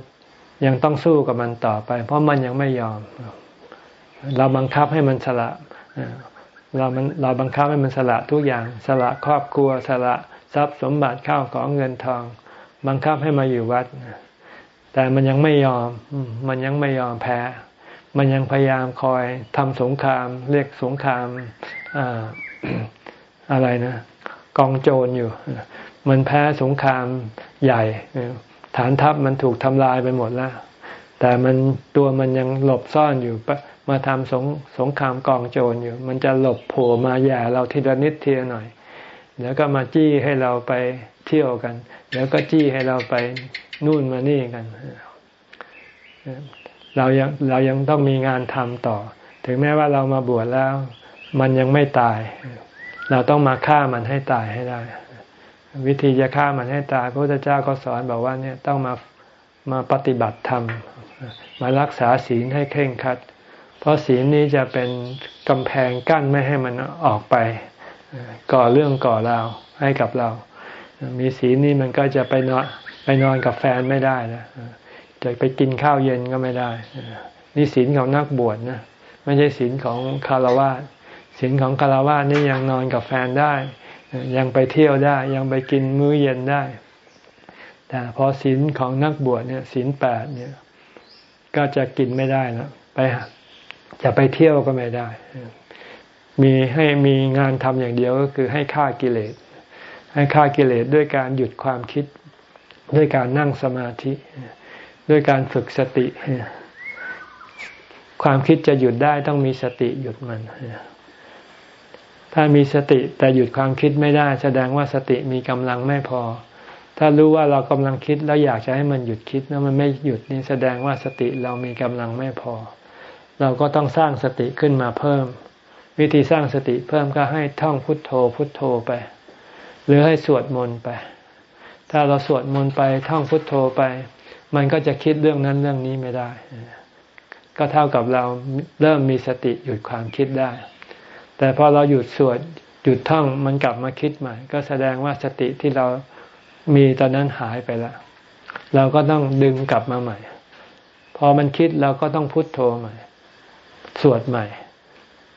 Speaker 1: ยังต้องสู้กับมันต่อไป เพราะมันยังไม่ยอม เราบังคับให้มันสละเรามันเราบังคับให้มันสละทุกอย่างสละครอบครัวสละทรัพย์สมบัติข้าวของเงินทอง บังคับให้มาอยู่วัด แต่มันยังไม่ยอม มันยังไม่ยอมแพ้ มันยังพยายามคอยทำสงคราม เรียกสงครามอะไรนะ กองโจรอยู่ มันแพ้สงครามใหญ่ ฐานทัพมันถูกทำลายไปหมดแล้ว แต่มันตัวมันยังหลบซ่อนอยู่ มาทำสงสงครามกองโจรอยู่ มันจะหลบโผล่มาแย่เราทีละนิดทีละหน่อย เดี๋ยวก็มาจี้ให้เราไปเที่ยวกัน เดี๋ยวก็จี้ให้เราไป นู่นมานี่กัน เรายังเรายังต้องมีงานทำต่อ ถึงแม้ว่าเรามาบวชแล้ว มันยังไม่ตาย เราต้องมาฆ่ามันให้ตายให้ได้ วิธีจะฆ่ามันให้ตาย พระพุทธเจ้าก็สอนบอกว่าเนี่ยต้องมามาปฏิบัติธรรม มารักษาศีลให้เคร่งครัด เพราะศีลนี้จะเป็นกำแพงกั้นไม่ให้มันออกไป ก่อเรื่องก่อราวให้กับเรา มีศีลนี้มันก็จะไปนอนไป นอนกับแฟนไม่ได้นะจะไปกินข้าวเย็นก็ไม่ได้ นี่ศีลของนักบวชนะไม่ใช่ศีลของคารวะศีลของคารวะนี่ยังนอนกับแฟนได้ ยังไปเที่ยวได้ ยังไปกินมื้อเย็นได้ แต่พอศีลของนักบวชเนี่ยศีลแปดเนี่ย ก็จะกินไม่ได้แล้วไปจะไปเที่ยวก็ไม่ได้ มีให้มีงานทำอย่างเดียวก็คือให้ฆ่ากิเลส ให้ฆ่ากิเลสด้วยการหยุดความคิด ด้วยการนั่งสมาธิ ด้วยการฝึกสติ ความคิดจะหยุดได้ต้องมีสติหยุดมัน ถ้ามีสติแต่หยุดความคิดไม่ได้ แสดงว่าสติมีกำลังไม่พอ ถ้ารู้ว่าเรากำลังคิดแล้วอยากจะให้มันหยุดคิดแล้วมันไม่หยุดนี่แสดงว่าสติเรามีกำลังไม่พอ เราก็ต้องสร้างสติขึ้นมาเพิ่ม วิธีสร้างสติเพิ่มก็ให้ท่องพุทโธพุทโธไป หรือให้สวดมนต์ไป ถ้าเราสวดมนต์ไปท่องพุทโธไป มันก็จะคิดเรื่องนั้นเรื่องนี้ไม่ได้ ก็เท่ากับเราเริ่มมีสติหยุดความคิดได้ แต่พอเราหยุดสวดหยุดท่องมันกลับมาคิดใหม่ ก็แสดงว่าสติที่เรามีตอนนั้นหายไปแล้วเราก็ต้องดึงกลับมาใหม่ พอมันคิดเราก็ต้องพุทโธใหม่ สวดใหม่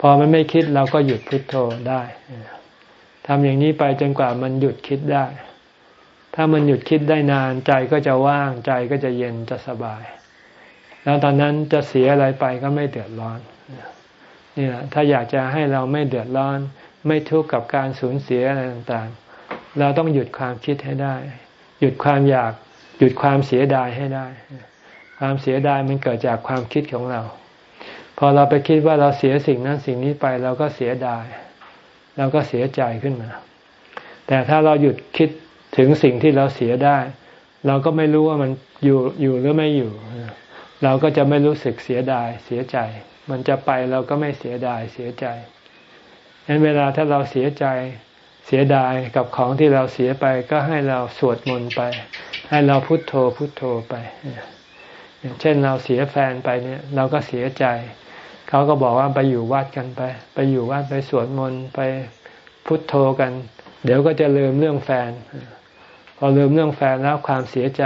Speaker 1: พอมันไม่คิดเราก็หยุดพุดโทโธได้ทำอย่างนี้ไปจนกว่ามันหยุดคิดได้ ถ้ามันหยุดคิดได้นานใจก็จะว่างใจก็จะเย็นจะสบาย แล้วตอนนั้นจะเสียอะไรไปก็ไม่เดือดร้อนนี่แหละถ้าอยากจะให้เราไม่เดือดร้อน ไม่ทุกข์กับการสูญเสียอะไรต่างๆ เราต้องหยุดความคิดให้ได้ หยุดความอยากหยุดความเสียดายให้ได้ ความเสียดายมันเกิดจากความคิดของเรา พอเราไปคิดว่าเราเสียสิ่งนั้นสิ่งนี้ไปเราก็เสียดาย เราก็เสียใจขึ้นมา แต่ถ้าเราหยุดคิด ถึงสิ่งที่เราเสียได้ เราก็ไม่รู้ว่ามันอยู่อยู่หรือไม่อยู่ เราก็จะไม่รู้สึกเสียดายเสียใจ มันจะไปเราก็ไม่เสียดายเสียใจฉะนั้นเวลาถ้าเราเสียใจเสียดายกับของที่เราเสียไปก็ให้เราสวดมนต์ไป ให้เราพุโทโธพุโทโธไป เช่นเราเสียแฟนไปเนี่ย เราก็เสียใจ เขาก็บอกว่าไปอยู่วัดกันไป ไปอยู่วัดไปสวดมนต์ไปพุทโธกัน เดี๋ยวก็จะลืมเรื่องแฟน อลืมเรื่องแฟนแล้วความเสียใจ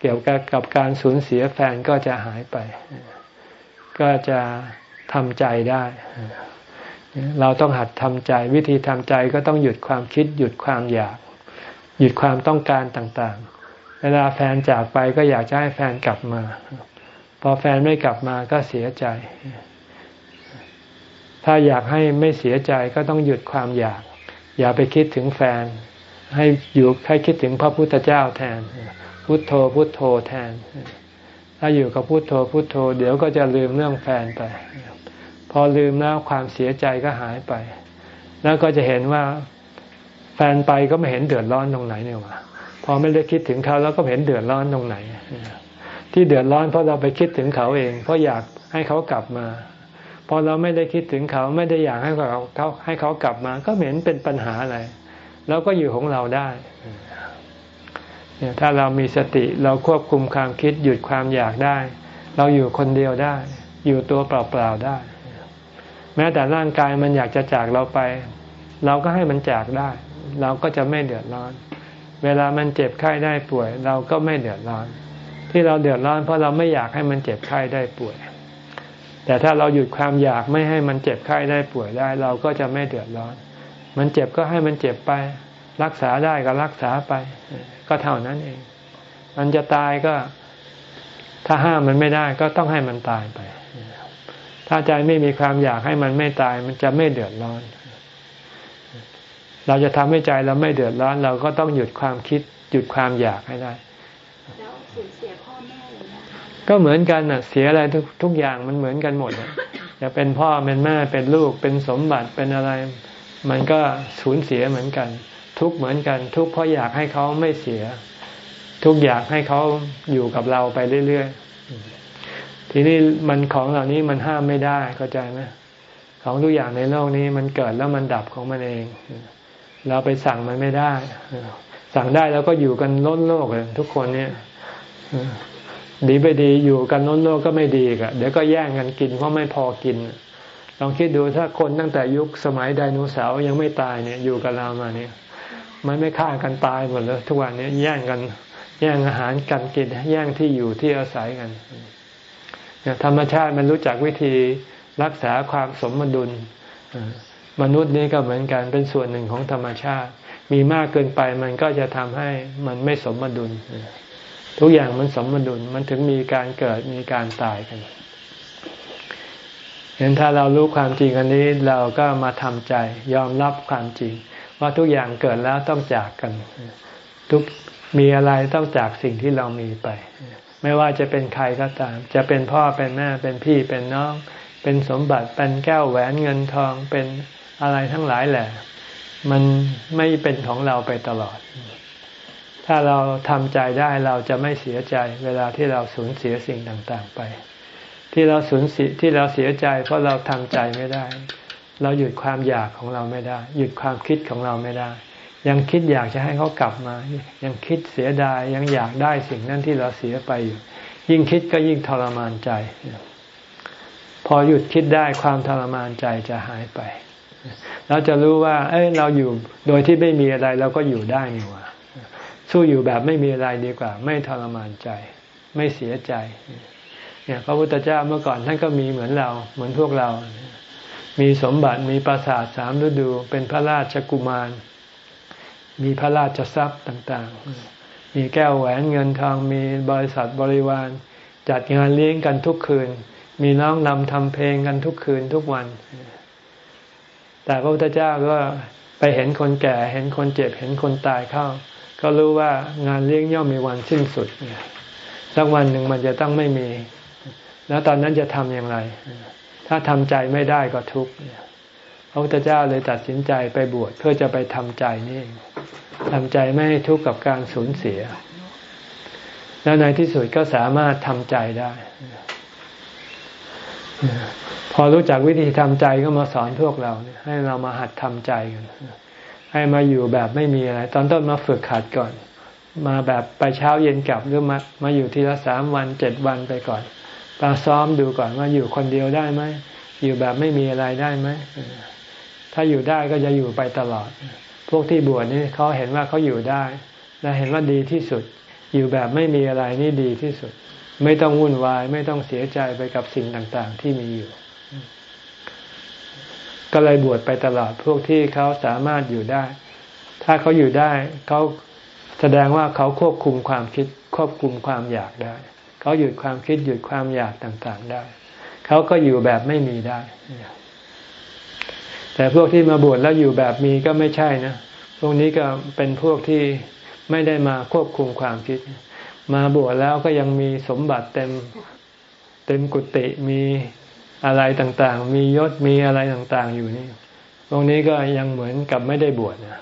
Speaker 1: เกี่ยวกับกับการสูญเสียแฟนก็จะหายไป ก็จะทำใจได้ เราต้องหัดทำใจ วิธีทำใจก็ต้องหยุดความคิด หยุดความอยาก หยุดความต้องการต่างๆ เวลาแฟนจากไปก็อยากจะให้แฟนกลับมา พอแฟนไม่กลับมาก็เสียใจ ถ้าอยากให้ไม่เสียใจก็ต้องหยุดความอยาก อย่าไปคิดถึงแฟน ให้อยู่ให้คิดถึงพระพุทธเจ้าแทน พุทโธพุทโธแทน ถ้าอยู่กับพุทโธพุทโธ เดี๋ยวก็จะลืมเรื่องแฟนไป พอลืมแล้วความเสียใจก็หายไป แล้วก็จะเห็นว่าแฟนไปก็ไม่เห็นเดือดร้อนตรงไหนเนี่ยวะพอไม่ได้คิดถึงเขาแล้วก็เห็นเดือดร้อนตรงไหน ที่เดือดร้อนเพราะเราไปคิดถึงเขาเอง เพราะอยากให้เขากลับมาพอเราไม่ได้คิดถึงเขาไม่ได้อยากให้เขาเขาให้เขากลับมา ก็เห็นเป็นปัญหาอะไร เราก็อยู่ของเราได้เนี่ยถ้าเรามีสติเราควบคุมความคิดหยุดความอยากได้ เราอยู่คนเดียวได้ อยู่ตัวเปล่าๆได้ แม้แต่ร่างกายมันอยากจะจากเราไป เราก็ให้มันจากได้ เราก็จะไม่เดือดร้อน เวลามันเจ็บไข้ได้ป่วย เราก็ไม่เดือดร้อน ที่เราเดือดร้อนเพราะเราไม่อยากให้มันเจ็บไข้ได้ป่วย แต่ถ้าเราหยุดความอยากไม่ให้มันเจ็บไข้ได้ป่วยได้ เราก็จะไม่เดือดร้อน มันเจ็บก็ให้มันเจ็บไป รักษาได้ก็รักษาไป ก็เท่านั้นเอง มันจะตายก็ ถ้าห้ามมันไม่ได้ก็ต้องให้มันตายไป ถ้าใจไม่มีความอยากให้มันไม่ตาย มันจะไม่เดือดร้อน เราจะทำให้ใจเราไม่เดือดร้อน เราก็ต้องหยุดความคิด หยุดความอยากให้ได้
Speaker 2: แล้วสูญเสียพ่อแม่
Speaker 1: ก็เหมือนกันอะเสียอะไรทุกทุกอย่างมันเหมือนกันหมดจะเป็นพ่อเป็นแม่เป็นลูกเป็นสมบัติเป็นอะไร มันก็สูญเสียเหมือนกัน ทุกเหมือนกัน ทุกเพราะอยากให้เขาไม่เสีย ทุกอยากให้เขาอยู่กับเราไปเรื่อยๆทีนี้มันของเหล่านี้มันห้ามไม่ได้เข้าใจไหมของทุกอย่างในโลกนี้มันเกิดแล้วมันดับของมันเอง เราไปสั่งมันไม่ได้ สั่งได้แล้วก็อยู่กันล้นโลกเลยทุกคนเนี่ยดีไปดีอยู่กันโน้นโลกก็ไม่ดีกะเดี๋ยวก็แย่งกันกินเพราะไม่พอกิน ลองคิดดูถ้าคนตั้งแต่ยุคสมัยไดโนเสาร์ยังไม่ตายเนี่ยอยู่กับเรามาเนี่ยมันไม่ฆ่ากันตายหมดเลยทุกวันนี้แย่งกันแย่งอาหารกันกินแย่งที่อยู่ที่อาศัยกันเนี่ยธรรมชาติมันรู้จักวิธีรักษาความสมดุลมนุษย์นี่ก็เหมือนกันเป็นส่วนหนึ่งของธรรมชาติ มีมากเกินไปมันก็จะทำให้มันไม่สมดุล ทุกอย่างมันสมดุลมันถึงมีการเกิดมีการตายกัน เห็นถ้าเรารู้ความจริงอันนี้เราก็มาทำใจยอมรับความจริง ว่าทุกอย่างเกิดแล้วต้องจากกัน ทุกมีอะไรต้องจากสิ่งที่เรามีไป ไม่ว่าจะเป็นใครก็ตาม จะเป็นพ่อเป็นแม่เป็นพี่เป็นน้อง เป็นสมบัติเป็นแก้วแหวนเงินทองเป็นอะไรทั้งหลายแหละ มันไม่เป็นของเราไปตลอด ถ้าเราทำใจได้เราจะไม่เสียใจ เวลาที่เราสูญเสียสิ่งต่างๆไป ที่เราสูญเสียที่เราเสียใจ เพราะเราทำใจไม่ได้ เราหยุดความอยากของเราไม่ได้ หยุดความคิดของเราไม่ได้ ยังคิดอยากจะให้เขากลับมา ยังคิดเสียดายยังอยากได้สิ่งนั้นที่เราเสียไปอยู่ ยิ่งคิดก็ยิ่งทรมานใจ พอหยุดคิดได้ความทรมานใจจะหายไปเราจะรู้ว่า เอ้ย เราอยู่โดยที่ไม่มีอะไรเราก็อยู่ได้นี่ว่า สู้อยู่แบบไม่มีอะไรดีกว่า ไม่ทรมานใจ ไม่เสียใจ เนี่ยพระพุทธเจ้าเมื่อก่อนท่านก็มีเหมือนเราเหมือนพวกเรา มีสมบัติมีปราสาทสามฤดู เป็นพระราชกุมาร มีพระราชทรัพย์ต่างๆ มีแก้วแหวนเงินทองมีบริษัทบริวาร จัดงานเลี้ยงกันทุกคืน มีน้องนำทำเพลงกันทุกคืนทุกวัน แต่พระพุทธเจ้าก็ไปเห็นคนแก่เห็นคนเจ็บเห็นคนตายเข้า ก็รู้ว่างานเลี้ยงย่อมมีวันสิ้นสุดสักวันหนึ่งมันจะต้องไม่มี แล้วตอนนั้นจะทำอย่างไร ถ้าทำใจไม่ได้ก็ทุกข์พระพุทธเจ้าเลยตัดสินใจไปบวชเพื่อจะไปทำใจนี่ทำใจไม่ให้ทุกข์กับการสูญเสีย แล้วในที่สุดก็สามารถทำใจได้ พอรู้จักวิธีทำใจก็มาสอนพวกเราให้เรามาหัดทำใจกันให้มาอยู่แบบไม่มีอะไร ตอนต้นมาฝึกขัดก่อน มาแบบไปเช้าเย็นกลับหรือมามาอยู่ทีละสามวันเจ็ดวันไปก่อน มาซ้อมดูก่อนว่าอยู่คนเดียวได้ไหม อยู่แบบไม่มีอะไรได้ไหม ถ้าอยู่ได้ก็จะอยู่ไปตลอด พวกที่บวชนี่เขาเห็นว่าเขาอยู่ได้ และเห็นว่าดีที่สุด อยู่แบบไม่มีอะไรนี่ดีที่สุด ไม่ต้องวุ่นวาย ไม่ต้องเสียใจไปกับสิ่งต่างๆ ที่มีอยู่ ก็เลยบวชไปตลอด พวกที่เขาสามารถอยู่ได้ ถ้าเขาอยู่ได้เขาแสดงว่าเขาควบคุมความคิดควบคุมความอยากได้ เขาหยุดความคิดหยุดความอยากต่างๆได้ เขาก็อยู่แบบไม่มีได้ แต่พวกที่มาบวชแล้วอยู่แบบมีก็ไม่ใช่นะ พวกนี้ก็เป็นพวกที่ไม่ได้มาควบคุมความคิด มาบวชแล้วก็ยังมีสมบัติเต็มเต็มกุฏิมีอะไรต่างๆ มียศมีอะไรต่างๆอยู่นี่ พวกนี้ก็ยังเหมือนกับไม่ได้บวชนะ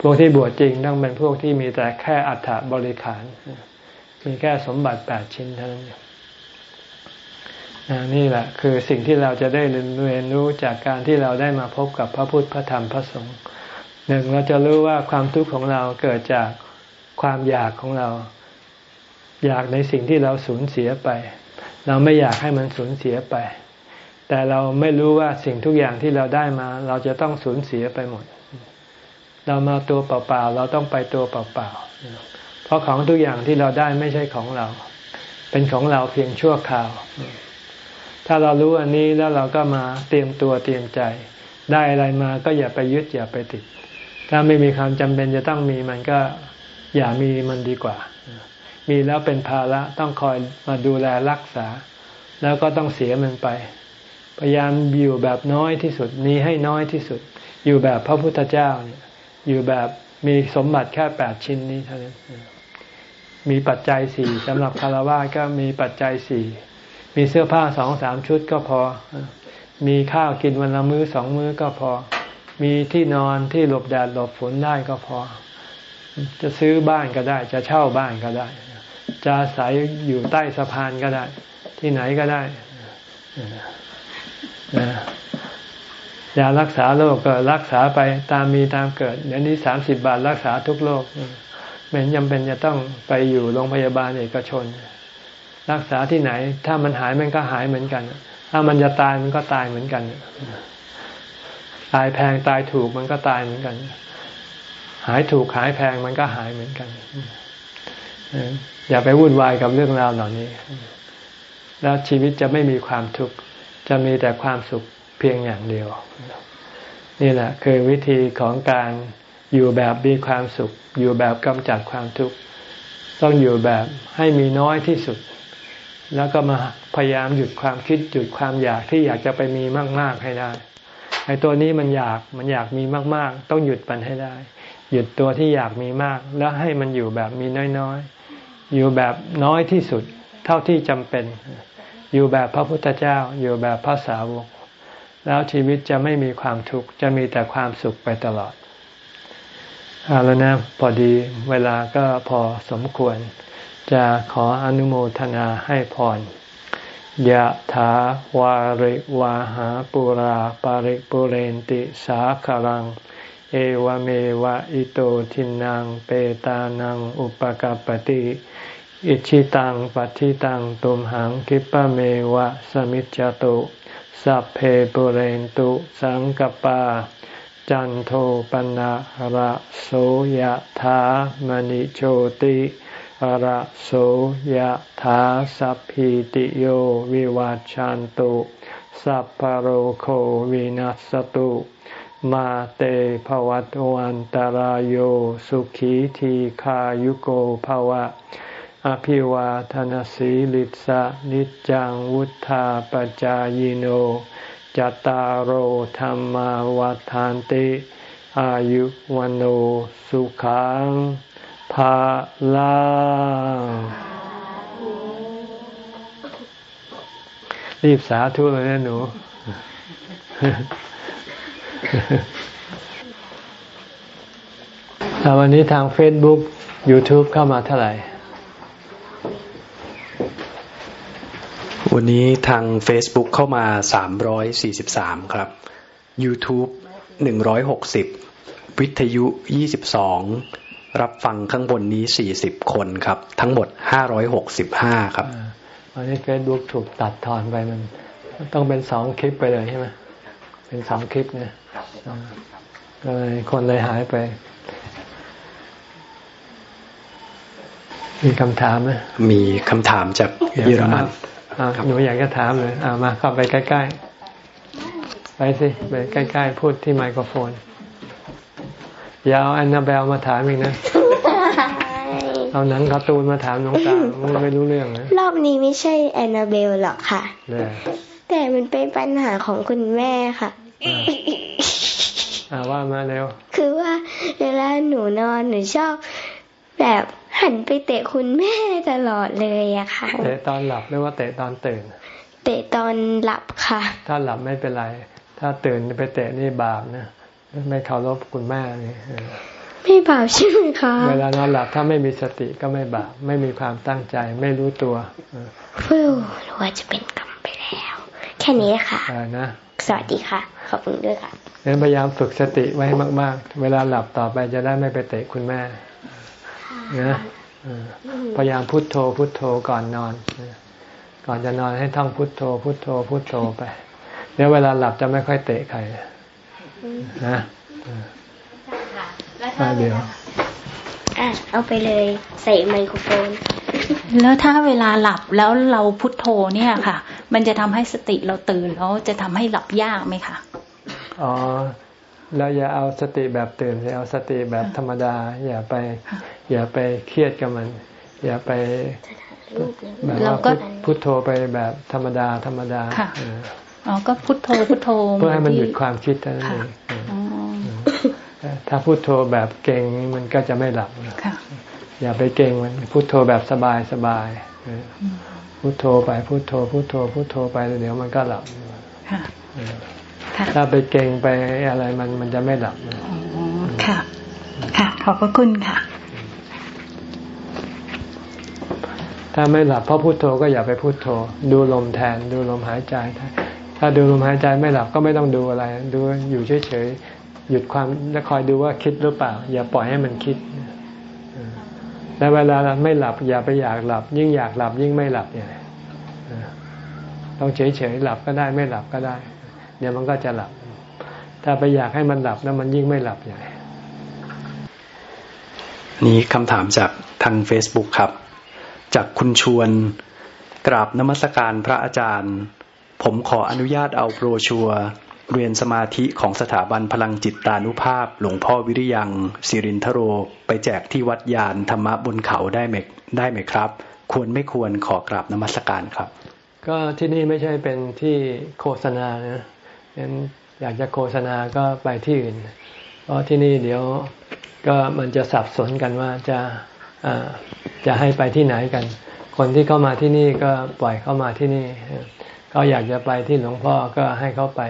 Speaker 1: พวกที่บวชจริงต้องเป็นพวกที่มีแต่แค่อัฐบริขาร มีแค่สมบัติแปดชิ้นเท่านั้นนี่แหละคือสิ่งที่เราจะได้เรียนรู้จากการที่เราได้มาพบกับพระพุทธพระธรรมพระสงฆ์หนึ่งเราจะรู้ว่าความทุกข์ของเราเกิดจากความอยากของเรา อยากในสิ่งที่เราสูญเสียไป เราไม่อยากให้มันสูญเสียไป แต่เราไม่รู้ว่าสิ่งทุกอย่างที่เราได้มา เราจะต้องสูญเสียไปหมด เรามาตัวเปล่าๆเราต้องไปตัวเปล่าๆ เพราะของทุกอย่างที่เราได้ไม่ใช่ของเรา เป็นของเราเพียงชั่วคราว ถ้าเรารู้อันนี้แล้วเราก็มาเตรียมตัวเตรียมใจ ได้อะไรมาก็อย่าไปยึดอย่าไปติด ถ้าไม่มีความจำเป็นจะต้องมีมันก็อย่ามีมันดีกว่า มีแล้วเป็นภาระต้องคอยมาดูแลรักษา แล้วก็ต้องเสียมันไป พยายามอยู่แบบน้อยที่สุดนี้ให้น้อยที่สุด อยู่แบบพระพุทธเจ้าเนี่ยอยู่แบบมีสมบัติแค่แปดชิ้นนี้เท่านั้น มีปัจจัยสี่สำหรับคารวะก็มีปัจจัยสี่มีเสื้อผ้าสองสามชุดก็พอ มีข้าวกินวันละมื้อสองมื้อก็พอ มีที่นอนที่หลบแดดหลบฝนได้ก็พอ จะซื้อบ้านก็ได้ จะเช่าบ้านก็ได้ จะอาศัยอยู่ใต้สะพานก็ได้ ที่ไหนก็ได้ยารักษาโรคก็รักษาไปตามมีตามเกิดเดี๋ยวนี้สามสิบบาทรักษาทุกโรค ไม่จำเป็นจะต้องไปอยู่โรงพยาบาลเอกชน รักษาที่ไหน ถ้ามันหายมันก็หายเหมือนกัน ถ้ามันจะตายมันก็ตายเหมือนกัน ตายแพงตายถูกมันก็ตายเหมือนกัน หายถูกหายแพงมันก็หายเหมือนกันอย่าไปวุ่นวายกับเรื่องราวเหล่านี้ แล้วชีวิตจะไม่มีความทุกข์ จะมีแต่ความสุขเพียงอย่างเดียว นี่แหละคือวิธีของการ อยู่แบบมีความสุข อยู่แบบกำจัดความทุกข์ต้องอยู่แบบให้มีน้อยที่สุด แล้วก็มาพยายามหยุดความคิดหยุดความอยากที่อยากจะไปมีมาก ๆให้ได้ไอ้ตัวนี้มันอยากมันอยากมีมาก ๆ ต้องหยุดมันให้ได้ หยุดตัวที่อยากมีมาก แล้วให้มันอยู่แบบมีน้อยๆ อยู่แบบน้อยที่สุด เท่าที่จำเป็น อยู่แบบพระพุทธเจ้า อยู่แบบพระสาวก แล้วชีวิตจะไม่มีความทุกข์จะมีแต่ความสุขไปตลอด เอาแล้วนะพอดีเวลาก็พอสมควร จะขออนุโมทนาให้พรยะถาวาริวาหาปุราปาริปุเรนติสาคารัง เอวเมวะอิโตทินังเปตานังอุปกปติ อิชิตังปัฏิตังตุมหังคิปะเมวะสมิจจตุ สัพเพปุเรนตุสังกปา จันโทปนะระโสยะถามณิโชติระโสยถาสัพพิติโยวิวัจจันตุ สัพพโรโควินัสตุ มาเตภวัตวันตารโยสุขีทีขายุโกภวะ อภิวาทนสีลิสะนิจังวุธาปจายโน จตารโหธรรมวาทานติ อายุวันโอสุขังภาลังรีบสาธุเลยนะหนู วันนี้ทาง Facebook YouTube เข้ามาเท่าไหร่
Speaker 3: วันนี้ทาง Facebook เข้ามา 343 ครับ YouTube 160 วิทยุ 22 รับฟังข้างบนนี้ 40 คนครับ ทั้งหมด 565 ครับ
Speaker 1: วันนี้ Facebook ถูกตัดทอนไปมัน ต้องเป็นสองคลิปไปเลยใช่ไหมเป็นสองคลิปเนี่ยเลยคนเลยหายไป มีคำถามไหม
Speaker 3: มีคำถามจากเยอรมัน
Speaker 1: หนูอยากจะถามเลยอามาเข้าไปใกล้ ๆ ไปสิไปใกล้ ๆ พูดที่ไมโครโฟน อย่าเอาแอนนาเบลมาถามอีกนะ เอาหนังการ์ตูนมาถามน้องตามันไม่รู้เรื่องนะ
Speaker 4: รอบนี้ไม่ใช่แอนนาเบลหรอกค่ะ แต่มันเป็นปัญหาของคุณแม่ค่ะ
Speaker 1: อ่าว่ามาเร็ว
Speaker 4: คือว่าเวลาหนูนอนหนูชอบ แบบหันไปเตะคุณแม่ตลอดเลยอะค่ะ
Speaker 1: เตะตอนหลับหรือว่าเตะตอนตื่น
Speaker 4: เตะตอนหลับค่ะ
Speaker 1: ถ้าหลับไม่เป็นไร ถ้าตื่นไปเตะนี่บาปนะไม่เคารพคุณแม่นี่
Speaker 4: ไม่บาปใช่ไหมคะ
Speaker 1: เวลานอนหลับถ้าไม่มีสติก็ไม่บาปไม่มีความตั้งใจ ไม่รู้ตัว
Speaker 4: ฟิวรู้ว่าจะเป็นกรรมไปแล้ว แค่นี้ค่ะ
Speaker 1: นะ
Speaker 4: สวัสดีค่ะ ขอบคุณด้วยค่ะ
Speaker 1: พยายามฝึกสติไว้มาก ๆ เวลาหลับต่อไปจะได้ไม่ไปเตะคุณแม่ นะพยายามพุโทโธพุโทโธก่อนนอน ก่อนจะนอนให้ท่องพุโทโธ พุโทโธพุโทโธไป เดี๋ยวเวลาหลับจะไม่ค่อยเตะใครนะเดี๋ยว
Speaker 4: อะเอาไปเลยใส่ไมโครโฟน
Speaker 5: แล้วถ้าเวลาหลับแล้วเราพุโทโธเนี่ยค่ะ มันจะทำให้สติเราตื่นแล้วจะทำให้หลับยากไหมคะ
Speaker 1: อ๋อ แล้วอย่าเอาสติแบบตื่นเอาสติแบบธรรมดา อย่าไป อย่าไปเครียดกับมัน อย่าไปแบบว่าพุทโธไปแบบธรรมดา ธรรมดา
Speaker 5: อ๋อก็พุทโธพุทโธ
Speaker 1: เพื่อให้มันหยุดความคิดเท่านั้นเองถ้าพุทโธแบบเก่งมันก็จะไม่หลับอย่าไปเก่งมันพุทโธแบบสบายสบายพุทโธไปพุทโธพุทโธพุทโธไปเดี๋ยวมันก็หลับ ถ้าไปเก่งไปอะไรมันมันจะไม่หลับ
Speaker 5: ค่ะ ค่ะ ขอบพระคุณค่ะ
Speaker 1: ถ้าไม่หลับเพราะพุโทโธก็อย่าไปพุโทโธ ดูลมแทน ดูลมหายใจ ถ้าดูลมหายใจไม่หลับก็ไม่ต้องดูอะไร ดูอยู่เฉยๆหยุดความแล้วคอยดูว่าคิดหรือเปล่า อย่าปล่อยให้มันคิดแล้วเวลาไม่หลับอย่าไปอยากหลับ ยิ่งอยากหลับยิ่งไม่หลับอย่างต้องเฉยๆหลับก็ได้ไม่หลับก็ได้ เดี๋ยวมันก็จะหลับ ถ้าไปอยากให้มันหลับแล้วมันยิ่งไม่หลับใหญ่
Speaker 3: นี่คำถามจากทาง Facebook ครับ จากคุณชวนกราบนมัสการพระอาจารย์ ผมขออนุญาตเอาโบรชัวเรียนสมาธิของสถาบันพลังจิตตานุภาพ หลวงพ่อวิริยังสิรินทโร ไปแจกที่วัดยานธรรมะบนเขาได้ไหมได้ไหมครับ ควรไม่ควรขอกราบนมัสการครับ
Speaker 1: ก็ที่นี่ไม่ใช่เป็นที่โฆษณานะ งั้นอยากจะโฆษณาก็ไปที่อื่น เพราะที่นี่เดี๋ยวก็มันจะสับสนกันว่าจะจะให้ไปที่ไหนกัน คนที่เข้ามาที่นี่ก็ปล่อยเข้ามาที่นี่เขาอยากจะไปที่หลวงพ่อก็ให้เขาไป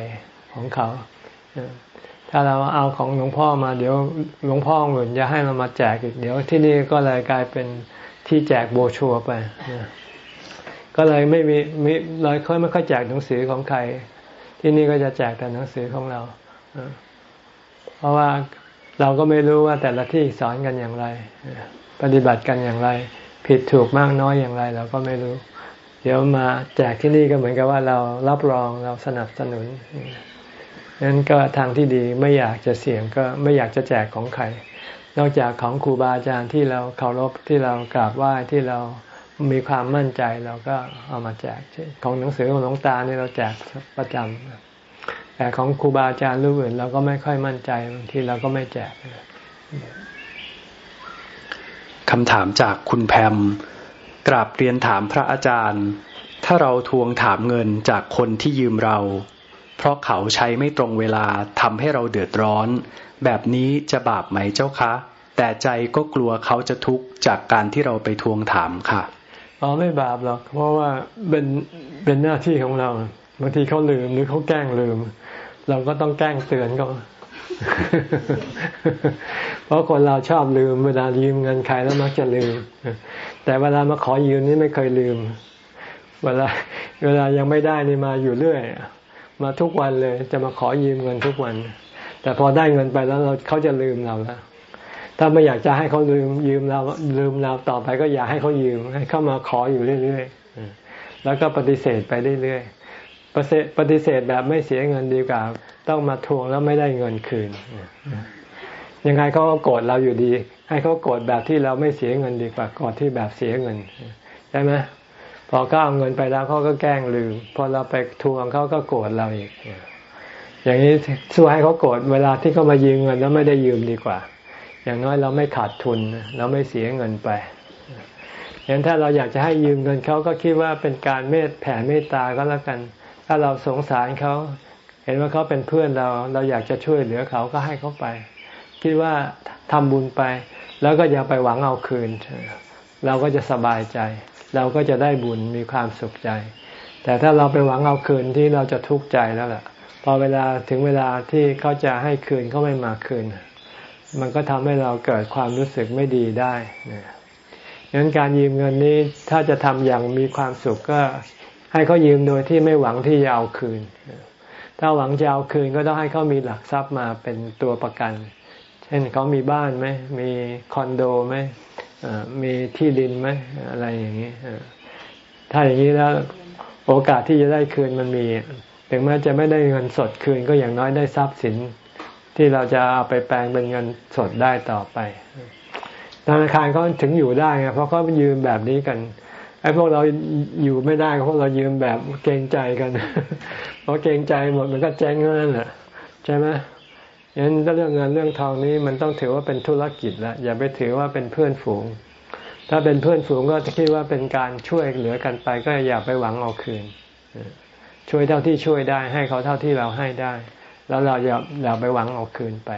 Speaker 1: ของเขา ถ้าเราเอาของหลวงพ่อมาเดี๋ยวหลวงพ่อเหนุนจะให้เรามาแจกอีกเดี๋ยวที่นี่ก็เลยกลายเป็นที่แจกโบชัวไป ก็เลยไม่มีมีเลยค่อยไม่ค่อยแจกหนังสือของใคร ที่นี่ก็จะแจกแต่หนังสือของเรา เพราะว่าเราก็ไม่รู้ว่าแต่ละที่สอนกันอย่างไร ปฏิบัติกันอย่างไร ผิดถูกมากน้อยอย่างไร เราก็ไม่รู้ เดี๋ยวมาแจกที่นี่ก็เหมือนกับว่าเรารับรองเราสนับสนุนนั้นก็ทางที่ดีไม่อยากจะเสี่ยงก็ไม่อยากจะแจกของใครนอกจากของครูบาอาจารย์ที่เราเคารพที่เรากราบไหว้ที่เรา มีความมั่นใจเราก็เอามาแจกของหนังสือของหลวงตาเนี่ยเราแจกประจำแต่ของครูบาอาจารย์รูปอื่น เราก็ไม่ค่อยมั่นใจบางทีเราก็ไม่แจก
Speaker 3: คำถามจากคุณแพมกราบเรียนถามพระอาจารย์ ถ้าเราทวงถามเงินจากคนที่ยืมเรา เพราะเขาใช้ไม่ตรงเวลาทำให้เราเดือดร้อน แบบนี้จะบาปไหมเจ้าคะ แต่ใจก็กลัวเขาจะทุกข์จากการที่เราไปทวงถามค่ะ
Speaker 1: อ๋อไม่บาปหรอก เพราะว่าเป็นเป็นหน้าที่ของเราบางทีเขาลืมหรือเขาแกล้งลืม เราก็ต้องแกล้งเตือนเขาเพราะคนเราชอบลืม เวลายืมเงินใครแล้วมักจะลืม แต่เวลามาขอยืมนี่ไม่เคยลืม เวลา เวลายังไม่ได้นี่มาอยู่เรื่อยมาทุกวันเลย จะมาขอยืมเงินทุกวัน แต่พอได้เงินไปแล้วเราเขาจะลืมเราแล้ว ถ้าไม่อยากจะให้เขาลืมยืมเราลืมเราต่อไปก็อย่าให้เขายืมให้เขามาขออยู่เรื่อยๆแล้วก็ปฏิเสธไปเรื่อยๆปฏิเสธแบบไม่เสียเงินดีกว่า ต้องมาทวงแล้วไม่ได้เงินคืนยังไงเขาก็โกรธเราอยู่ดี ให้เขาโกรธแบบที่เราไม่เสียเงินดีกว่าก่อนที่แบบเสียเงินใช่ไหมพอเขาเอาเงินไปแล้วเขาก็แกล้งลืมพอเราไปทวงเขาก็โกรธเราอีก อย่างนี้สู้ให้เขาโกรธเวลาที่เขามายืมเงินแล้วไม่ได้ยืมดีกว่า อย่างน้อยเราไม่ขาดทุน เราไม่เสียเงินไปอย่างถ้าเราอยากจะให้ยืมเงินเขาก็คิดว่าเป็นการเมตแผ่เมตตาก็แล้วกัน ถ้าเราสงสารเขาเห็นว่าเขาเป็นเพื่อนเรา เราอยากจะช่วยเหลือเขาก็ให้เขาไป คิดว่าทำบุญไป แล้วก็อย่าไปหวังเอาคืน เราก็จะสบายใจ เราก็จะได้บุญมีความสุขใจ แต่ถ้าเราไปหวังเอาคืนที่เราจะทุกข์ใจแล้วล่ะพอเวลาถึงเวลาที่เขาจะให้คืนเขาไม่มาคืน มันก็ทำให้เราเกิดความรู้สึกไม่ดีได้นะงั้นการยืมเงินนี้ถ้าจะทำอย่างมีความสุขก็ให้เขายืมโดยที่ไม่หวังที่จะเอาคืน ถ้าหวังจะเอาคืนก็ต้องให้เขามีหลักทรัพย์มาเป็นตัวประกัน เช่นเขามีบ้านไหมมีคอนโดไหมมีที่ดินไหมอะไรอย่างนี้ถ้าอย่างนี้แล้วโอกาสที่จะได้คืนมันมี ถึงแม้จะไม่ได้เงินสดคืนก็อย่างน้อยได้ทรัพย์สิน ที่เราจะเอาไปแปลงเป็นเงินสดได้ต่อไปธนาคารเขาถึงอยู่ได้ไงเพราะเขายืมแบบนี้กันไอ้พวกเราอยู่ไม่ได้เพราะเรายืมแบบเกรงใจกันเพราะเกรงใจหมดมันก็แจ้งนั่นแหละใช่ไหมยันเรื่องเงินเรื่องทองนี้มันต้องถือว่าเป็นธุรกิจละอย่าไปถือว่าเป็นเพื่อนฝูง ถ้าเป็นเพื่อนฝูงก็จะคิดว่าเป็นการช่วยเหลือกันไป ก็อย่าไปหวังเอาคืน ช่วยเท่าที่ช่วยได้ให้เขาเท่าที่เราให้ได้ แล้วเราอย่าอย่าไปหวังเอาคืนไป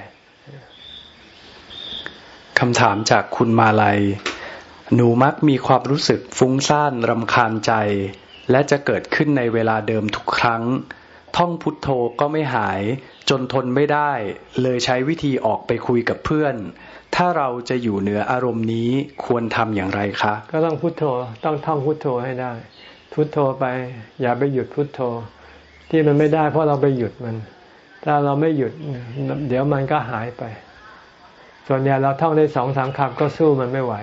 Speaker 3: คำถามจากคุณมาลัย หนูมักมีความรู้สึกฟุ้งซ่านรำคาญใจ และจะเกิดขึ้นในเวลาเดิมทุกครั้ง ท่องพุทโธก็ไม่หาย จนทนไม่ได้ เลยใช้วิธีออกไปคุยกับเพื่อน ถ้าเราจะอยู่เหนืออารมณ์นี้ควรทำอย่างไรคะ
Speaker 1: ก็ต้องพุทโธต้องท่องพุทโธให้ได้ พุทโธไป อย่าไปหยุดพุทโธ ที่มันไม่ได้เพราะเราไปหยุดมัน ถ้าเราไม่หยุด เดี๋ยวมันก็หายไป ส่วนใหญ่เราท่องได้สองสามคำก็สู้มันไม่ไหว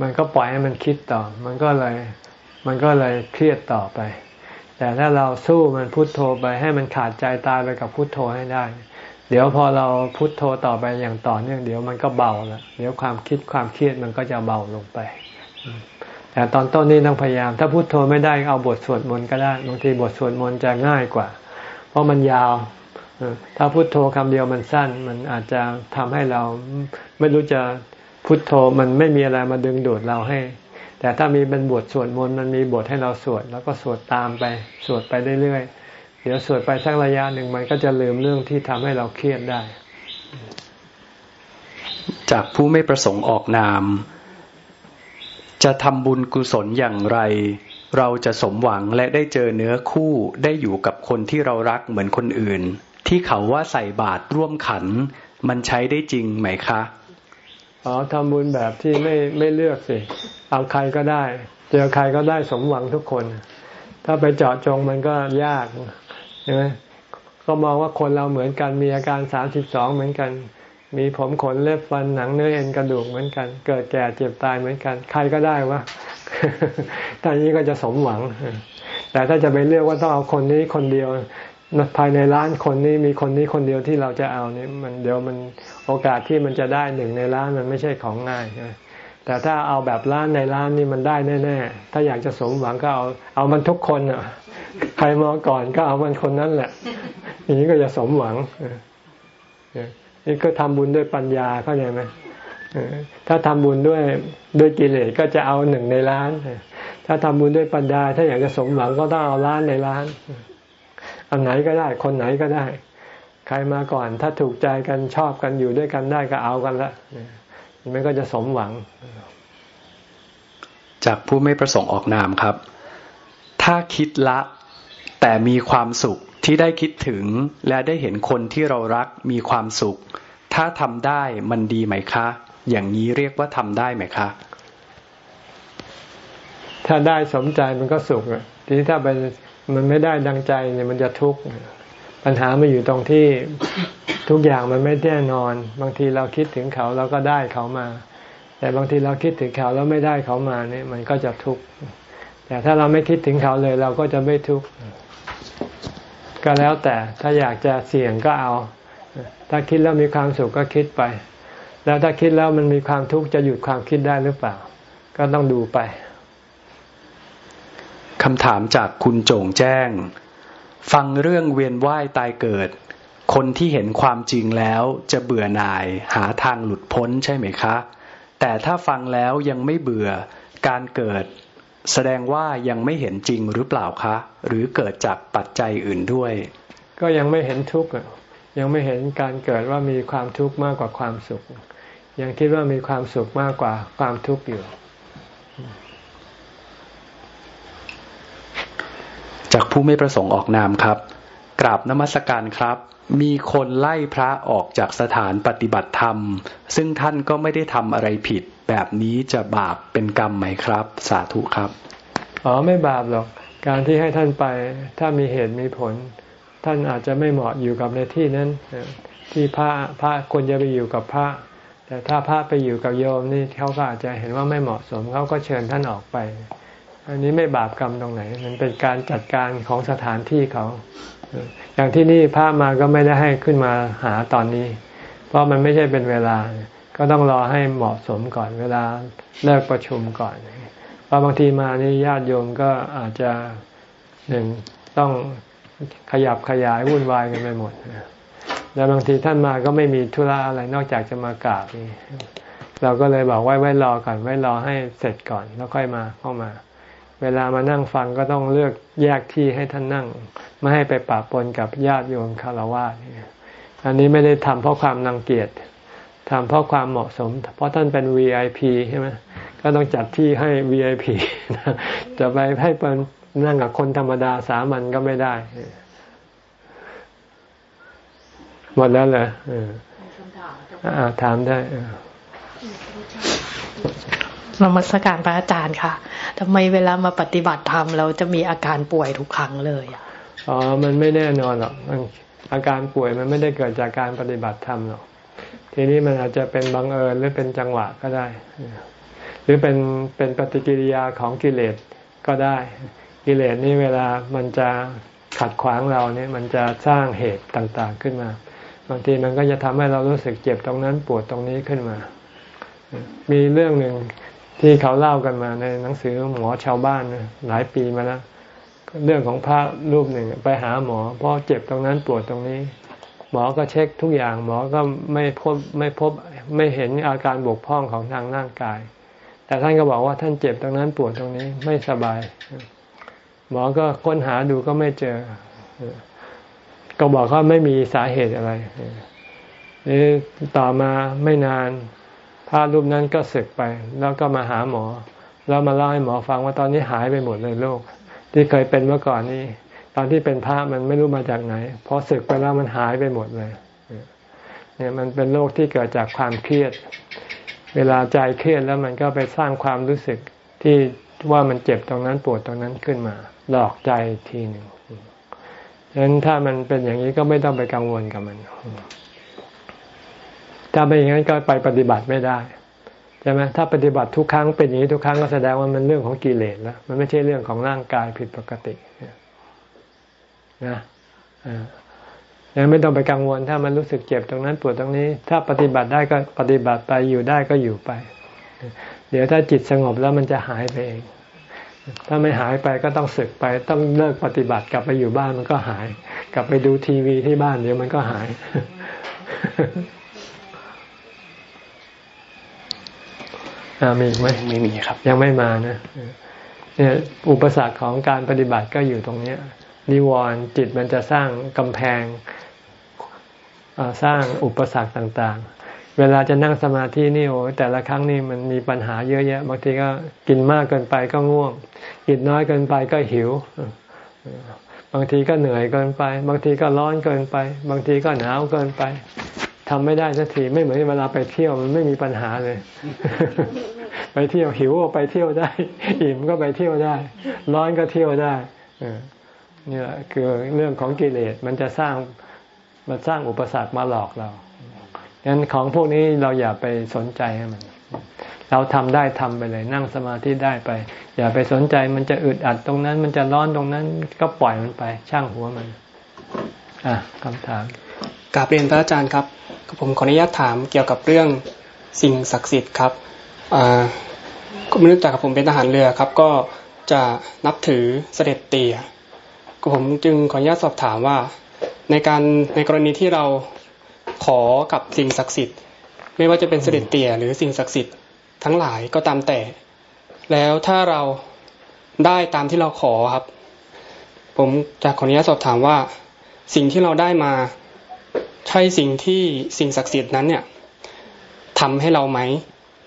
Speaker 1: มันก็ปล่อยให้มันคิดต่อ มันก็เลย มันก็เลยเครียดต่อไป แต่ถ้าเราสู้มันพุโทโธไปให้มันขาดใจตายไปกับพุโทโธให้ได้ เดี๋ยวพอเราพุโทโธต่อไปอย่างต่อเนื่องเดี๋ยวมันก็เบาแล้วเดี๋ยวความคิดความเครียดมันก็จะเบาลงไปแต่ตอนต้นนี้ต้องพยายาม ถ้าพุโทโธไม่ได้เอาบทสวดมนต์ก็ได้ บางทีบทสวดมนต์จะง่ายกว่า เพราะมันยาว ถ้าพุโทโธคำเดียวมันสั้น มันอาจจะทำให้เราไม่รู้จะพุทโธมันไม่มีอะไรมาดึงดูดเราให้ แต่ถ้ามีเป็นบทสวดมนต์มันมีบทให้เราสวด แล้วก็สวดตามไปสวดไปเรื่อยๆเดี๋ยวสวดไปสักระยะหนึ่งมันก็จะลืมเรื่องที่ทำให้เราเครียดได้
Speaker 3: จากผู้ไม่ประสงค์ออกนาม จะทำบุญกุศลอย่างไรเราจะสมหวังและได้เจอเนื้อคู่ได้อยู่กับคนที่เรารักเหมือนคนอื่น ที่เขาว่าใส่บาตรร่วมขัน มันใช้ได้จริงไหมคะ
Speaker 1: อ๋อทำบุญแบบที่ไม่ไม่เลือกสิเอาใครก็ได้ เจอใครก็ได้สมหวังทุกคน ถ้าไปเจาะจงมันก็ยากใช่ไหมก็มองว่าคนเราเหมือนกันมีอาการสามสิบสองเหมือนกัน มีผมขนเล็บฟันหนังเนื้อเอ็นกระดูกเหมือนกัน เกิดแก่เจ็บตายเหมือนกัน ใครก็ได้วะท่านี้ก็จะสมหวัง แต่ถ้าจะไปเลือกว่าต้องเอาคนนี้คนเดียว ภายในล้านคนนี้มีคนนี้คนเดียวที่เราจะเอานี่มันเดี๋ยวมันโอกาสที่มันจะได้หนึ่งในล้านมันไม่ใช่ของง่ายใช่แต่ถ้าเอาแบบล้านในล้านนี่มันได้แน่ๆถ้าอยากจะสมหวังก็เอาเอามันทุกคนอะใครมาก่อนก็เอามันคนนั้นแหละอย่างนี้ก็จะสมหวังนี่ก็ทำบุญด้วยปัญญาเข้าใจไหมถ้าทำบุญด้วยด้วยกิเลสก็จะเอาหนึ่งในล้านถ้าทำบุญด้วยปัญญา ถ้าอยากจะสมหวังก็ต้องเอาล้านในล้าน อันไหนก็ได้คนไหนก็ได้ ใครมาก่อนถ้าถูกใจกันชอบกันอยู่ด้วยกันได้ก็เอากันละมันก็จะสมหวัง
Speaker 3: จากผู้ไม่ประสงค์ออกนามครับ ถ้าคิดละแต่มีความสุขที่ได้คิดถึงและได้เห็นคนที่เรารักมีความสุข ถ้าทำได้มันดีไหมคะ อย่างนี้เรียกว่าทำได้ไหมคะ
Speaker 1: ถ้าได้สมใจมันก็สุขทีนี้ถ้าเป็น มันไม่ได้ดังใจเนี่ยมันจะทุกข์ปัญหามาอยู่ตรงที่ทุกอย่างมันไม่แน่นอน บางทีเราคิดถึงเขาเราก็ได้เขามา แต่บางทีเราคิดถึงเขาแล้วไม่ได้เขามาเนี่ยมันก็จะทุกข์แต่ถ้าเราไม่คิดถึงเขาเลยเราก็จะไม่ทุกข์ก็แล้วแต่ถ้าอยากจะเสี่ยงก็เอา ถ้าคิดแล้วมีความสุขก็คิดไป แล้วถ้าคิดแล้วมันมีความทุกข์จะหยุดความคิดได้หรือเปล่า ก็ต้องดูไป
Speaker 3: คำถามจากคุณโจ่งแจ้ง ฟังเรื่องเวียนว่ายตายเกิด คนที่เห็นความจริงแล้วจะเบื่อหน่ายหาทางหลุดพ้นใช่ไหมคะ แต่ถ้าฟังแล้วยังไม่เบื่อการเกิด แสดงว่ายังไม่เห็นจริงหรือเปล่าคะ หรือเกิดจากปัจจัยอื่นด้วย
Speaker 1: ก็ยังไม่เห็นทุกข์ยังไม่เห็นการเกิดว่ามีความทุกข์มากกว่าความสุข ยังคิดว่ามีความสุขมากกว่าความทุกข์อยู่
Speaker 3: จากผู้ไม่ประสงค์ออกนามครับ กราบนมัสการครับ มีคนไล่พระออกจากสถานปฏิบัติธรรม ซึ่งท่านก็ไม่ได้ทำอะไรผิด แบบนี้จะบาปเป็นกรรมไหมครับ สาธุครับ
Speaker 1: อ๋อไม่บาปหรอก การที่ให้ท่านไป ถ้ามีเหตุมีผล ท่านอาจจะไม่เหมาะอยู่กับในที่นั้น ที่พระพระควรจะไปอยู่กับพระ แต่ถ้าพระไปอยู่กับโยมนี่เขาก็อาจจะเห็นว่าไม่เหมาะสมเขาก็เชิญท่านออกไป อันนี้ไม่บาปกรรมตรงไหน มันเป็นการจัดการของสถานที่เขา อย่างที่นี่พระมาก็ไม่ได้ให้ขึ้นมาหาตอนนี้ เพราะมันไม่ใช่เป็นเวลา ก็ต้องรอให้เหมาะสมก่อน เวลาเลิกประชุมก่อน เพราะบางทีมานี่ญาติโยมก็อาจจะหนึ่งต้องขยับขยายวุ่นวายกันไปหมด แล้วบางทีท่านมาก็ไม่มีธุระอะไรนอกจากจะมากราบนี่เราก็เลยบอกไว้ไว้รอก่อนไว้รอให้เสร็จก่อน แล้วค่อยมาเข้ามา เวลามานั่งฟังก็ต้องเลือกแยกที่ให้ท่านนั่ง ไม่ให้ไปปะปนกับญาติโยมคารวะอันนี้ไม่ได้ทำเพราะความนังเกียจทำเพราะความเหมาะสม เพราะท่านเป็น VIP ใช่ไหมก็ต้องจัดที่ให้ VIP จะไปให้เป็นนั่งกับคนธรรมดาสามัญก็ไม่ได้ หมดแล้วเหรอถามได้
Speaker 6: นมัสการพระอาจารย์ค่ะ ทำไมเวลามาปฏิบัติธรรมเราจะมีอาการป่วยทุกครั้งเลย
Speaker 1: อ๋อ มันไม่แน่นอนหรอกอาการป่วยมันไม่ได้เกิดจากการปฏิบัติธรรมหรอก ทีนี้มันอาจจะเป็นบังเอิญหรือเป็นจังหวะก็ได้ หรือเป็นเป็นปฏิกิริยาของกิเลสก็ได้ กิเลสนี่เวลามันจะขัดขวางเราเนี่ย มันจะสร้างเหตุต่างๆขึ้นมา บางทีมันก็จะทำให้เรารู้สึกเจ็บตรงนั้นปวดตรงนี้ขึ้นมา มีเรื่องหนึ่ง ที่เขาเล่ากันมาในหนังสือหมอชาวบ้านหลายปีมาแล้วเรื่องของพระรูปหนึ่งไปหาหมอเพราะเจ็บตรงนั้นปวดตรงนี้ หมอก็เช็คทุกอย่าง หมอก็ไม่พบไม่พบไม่เห็นอาการบกพร่องของทางร่างกาย แต่ท่านก็บอกว่าท่านเจ็บตรงนั้นปวดตรงนี้ไม่สบาย หมอก็ค้นหาดูก็ไม่เจอ ก็บอกว่าไม่มีสาเหตุอะไรนี่ต่อมาไม่นาน พระรูปนั้นก็สึกไป แล้วก็มาหาหมอ แล้วมาเล่าให้หมอฟังว่าตอนนี้หายไปหมดเลยโรคที่เคยเป็นเมื่อก่อนนี้ ตอนที่เป็นพระมันไม่รู้มาจากไหนพอสึกไปแล้วมันหายไปหมดเลย เนี่ยมันเป็นโรคที่เกิดจากความเครียด เวลาใจเครียดแล้วมันก็ไปสร้างความรู้สึกที่ว่ามันเจ็บตรงนั้นปวดตรงนั้นขึ้นมา หลอกใจทีหนึ่งฉะนั้นถ้ามันเป็นอย่างนี้ก็ไม่ต้องไปกังวลกับมัน ถ้าเป็นอย่างนั้นก็ไปปฏิบัติไม่ได้ใช่ไหมถ้าปฏิบัติทุกครั้งเป็นอย่างนี้ทุกครั้งก็แสดงว่ามันเรื่องของกิเลสแล้วมันไม่ใช่เรื่องของร่างกายผิดปกตินะยังไม่ต้องไปกังวลถ้ามันรู้สึกเจ็บตรงนั้นปวดตรงนี้ ถ้าปฏิบัติได้ก็ปฏิบัติไปอยู่ได้ก็อยู่ไป เดี๋ยวถ้าจิตสงบแล้วมันจะหายไปเอง ถ้าไม่หายไปก็ต้องสึกไป ต้องเลิกปฏิบัติกลับไปอยู่บ้านมันก็หาย กลับไปดูทีวีที่บ้านเดี๋ยวมันก็หาย มีอีกไหม
Speaker 3: ไม่มีครับ
Speaker 1: ยังไม่มานะเนี่ยอุปสรรคของการปฏิบัติก็อยู่ตรงนี้นิวรณ์จิตมันจะสร้างกำแพงสร้างอุปสรรคต่างๆ เวลาจะนั่งสมาธินี่โอ้แต่ละครั้งนี่มันมีปัญหาเยอะแยะบางทีก็กินมากเกินไปก็ง่วง กินน้อยเกินไปก็หิว บางทีก็เหนื่อยเกินไป บางทีก็ร้อนเกินไป บางทีก็หนาวเกินไป ทำไม่ได้สักทีไม่เหมือนเวลาไปเที่ยวมันไม่มีปัญหาเลย ไปเที่ยวหิวก็ไปเที่ยวได้อิ่มก็ไปเที่ยวได้ ร้อนก็เที่ยวได้นี่แหละคือเรื่องของกิเลสมันจะสร้างมันสร้างอุปสรรคมาหลอกเราดังนั้นของพวกนี้เราอย่าไปสนใจให้มัน เราทำได้ทำไปเลย นั่งสมาธิได้ไป อย่าไปสนใจมันจะอึดอัดตรงนั้น มันจะร้อนตรงนั้นก็ปล่อยมันไป ช่างหัวมัน อะคำถาม
Speaker 7: กาบเรียนพระอาจารย์ครับ ผมขออนุญาตถามเกี่ยวกับเรื่องสิ่งศักดิ์สิทธิ์ครับคุณมนุษย์จากกับผมเป็นทหารเรือครับ ก็จะนับถือเสด็จเตี่ยก็ผมจึงขออนุญาตสอบถามว่า ในการในกรณีที่เราขอกับสิ่งศักดิ์สิทธิ์ ไม่ว่าจะเป็นเสด็จเตี่ยหรือสิ่งศักดิ์สิทธิ์ทั้งหลายก็ตามแต่ แล้วถ้าเราได้ตามที่เราขอครับ ผมจะขออนุญาตสอบถามว่า สิ่งที่เราได้มา ใช่สิ่งที่สิ่งศักดิ์สิทธิ์นั้นเนี่ยทำให้เราไหม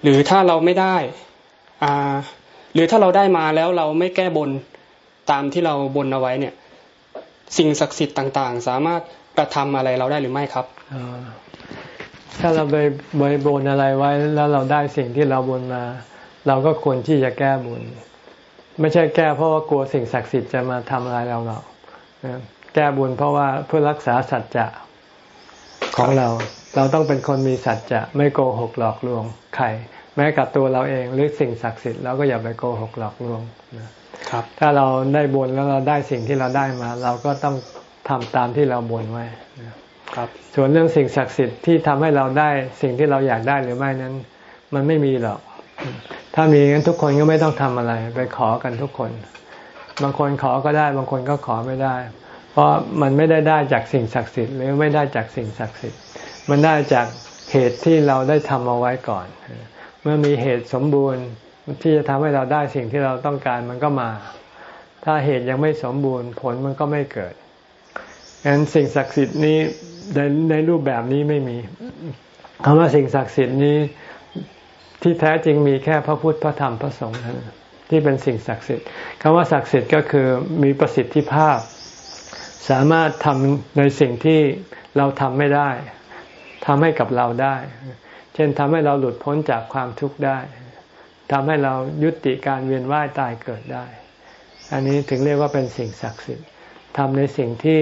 Speaker 7: หรือถ้าเราไม่ได้อ่าหรือถ้าเราได้มาแล้วเราไม่แก้บนตามที่เราบนเอาไว้เนี่ย สิ่งศักดิ์สิทธิ์ต่างๆ สามารถกระทำอะไรเราได้หรือไม่ครับ
Speaker 1: ถ้าเราไปบริบนอะไรไว้ แล้วเราได้สิ่งที่เราบนมา เราก็ควรที่จะแก้บุญ ไม่ใช่แก้เพราะว่ากลัวสิ่งศักดิ์สิทธิ์จะมาทำอะไรเราเราแก้บุญเพราะว่าเพื่อรักษาสัจจะ ของเรา เราต้องเป็นคนมีสัจจะไม่โกหกหลอกลวงใครแม้กับตัวเราเองหรือสิ่งศักดิ์สิทธิ์เราก็อย่าไปโกหกหลอกลวงครับ ถ้าเราได้บนแล้วเราได้สิ่งที่เราได้มา เราก็ต้องทำตามที่เราบนไว้ครับ ส่วนเรื่องสิ่งศักดิ์สิทธิ์ที่ทำให้เราได้สิ่งที่เราอยากได้หรือไม่นั้น มันไม่มีหรอก ถ้ามีงั้นทุกคนก็ไม่ต้องทำอะไร ไปขอกันทุกคน บางคนขอก็ได้ บางคนก็ขอไม่ได้ เพราะมันไม่ได้ได้จากสิ่งศักดิ์สิทธิ์หรือไม่ได้จากสิ่งศักดิ์สิทธิ์ มันได้จากเหตุที่เราได้ทำเอาไว้ก่อน เมื่อมีเหตุสมบูรณ์ที่จะทำให้เราได้สิ่งที่เราต้องการมันก็มา ถ้าเหตุยังไม่สมบูรณ์ผลมันก็ไม่เกิดงั้นสิ่งศักดิ์สิทธิ์นี้ในในรูปแบบนี้ไม่มีคำว่าสิ่งศักดิ์สิทธิ์นี้ที่แท้จริงมีแค่พระพุทธพระธรรมพระสงฆ์ที่เป็นสิ่งศักดิ์สิทธิ์คำว่าศักดิ์สิทธิ์ก็คือมีประสิทธิภาพ สามารถทำในสิ่งที่เราทำไม่ได้ทำให้กับเราได้ เช่นทำให้เราหลุดพ้นจากความทุกข์ได้ทำให้เรายุติการเวียนว่ายตายเกิดได้ อันนี้ถึงเรียกว่าเป็นสิ่งศักดิ์สิทธิ์ทำในสิ่งที่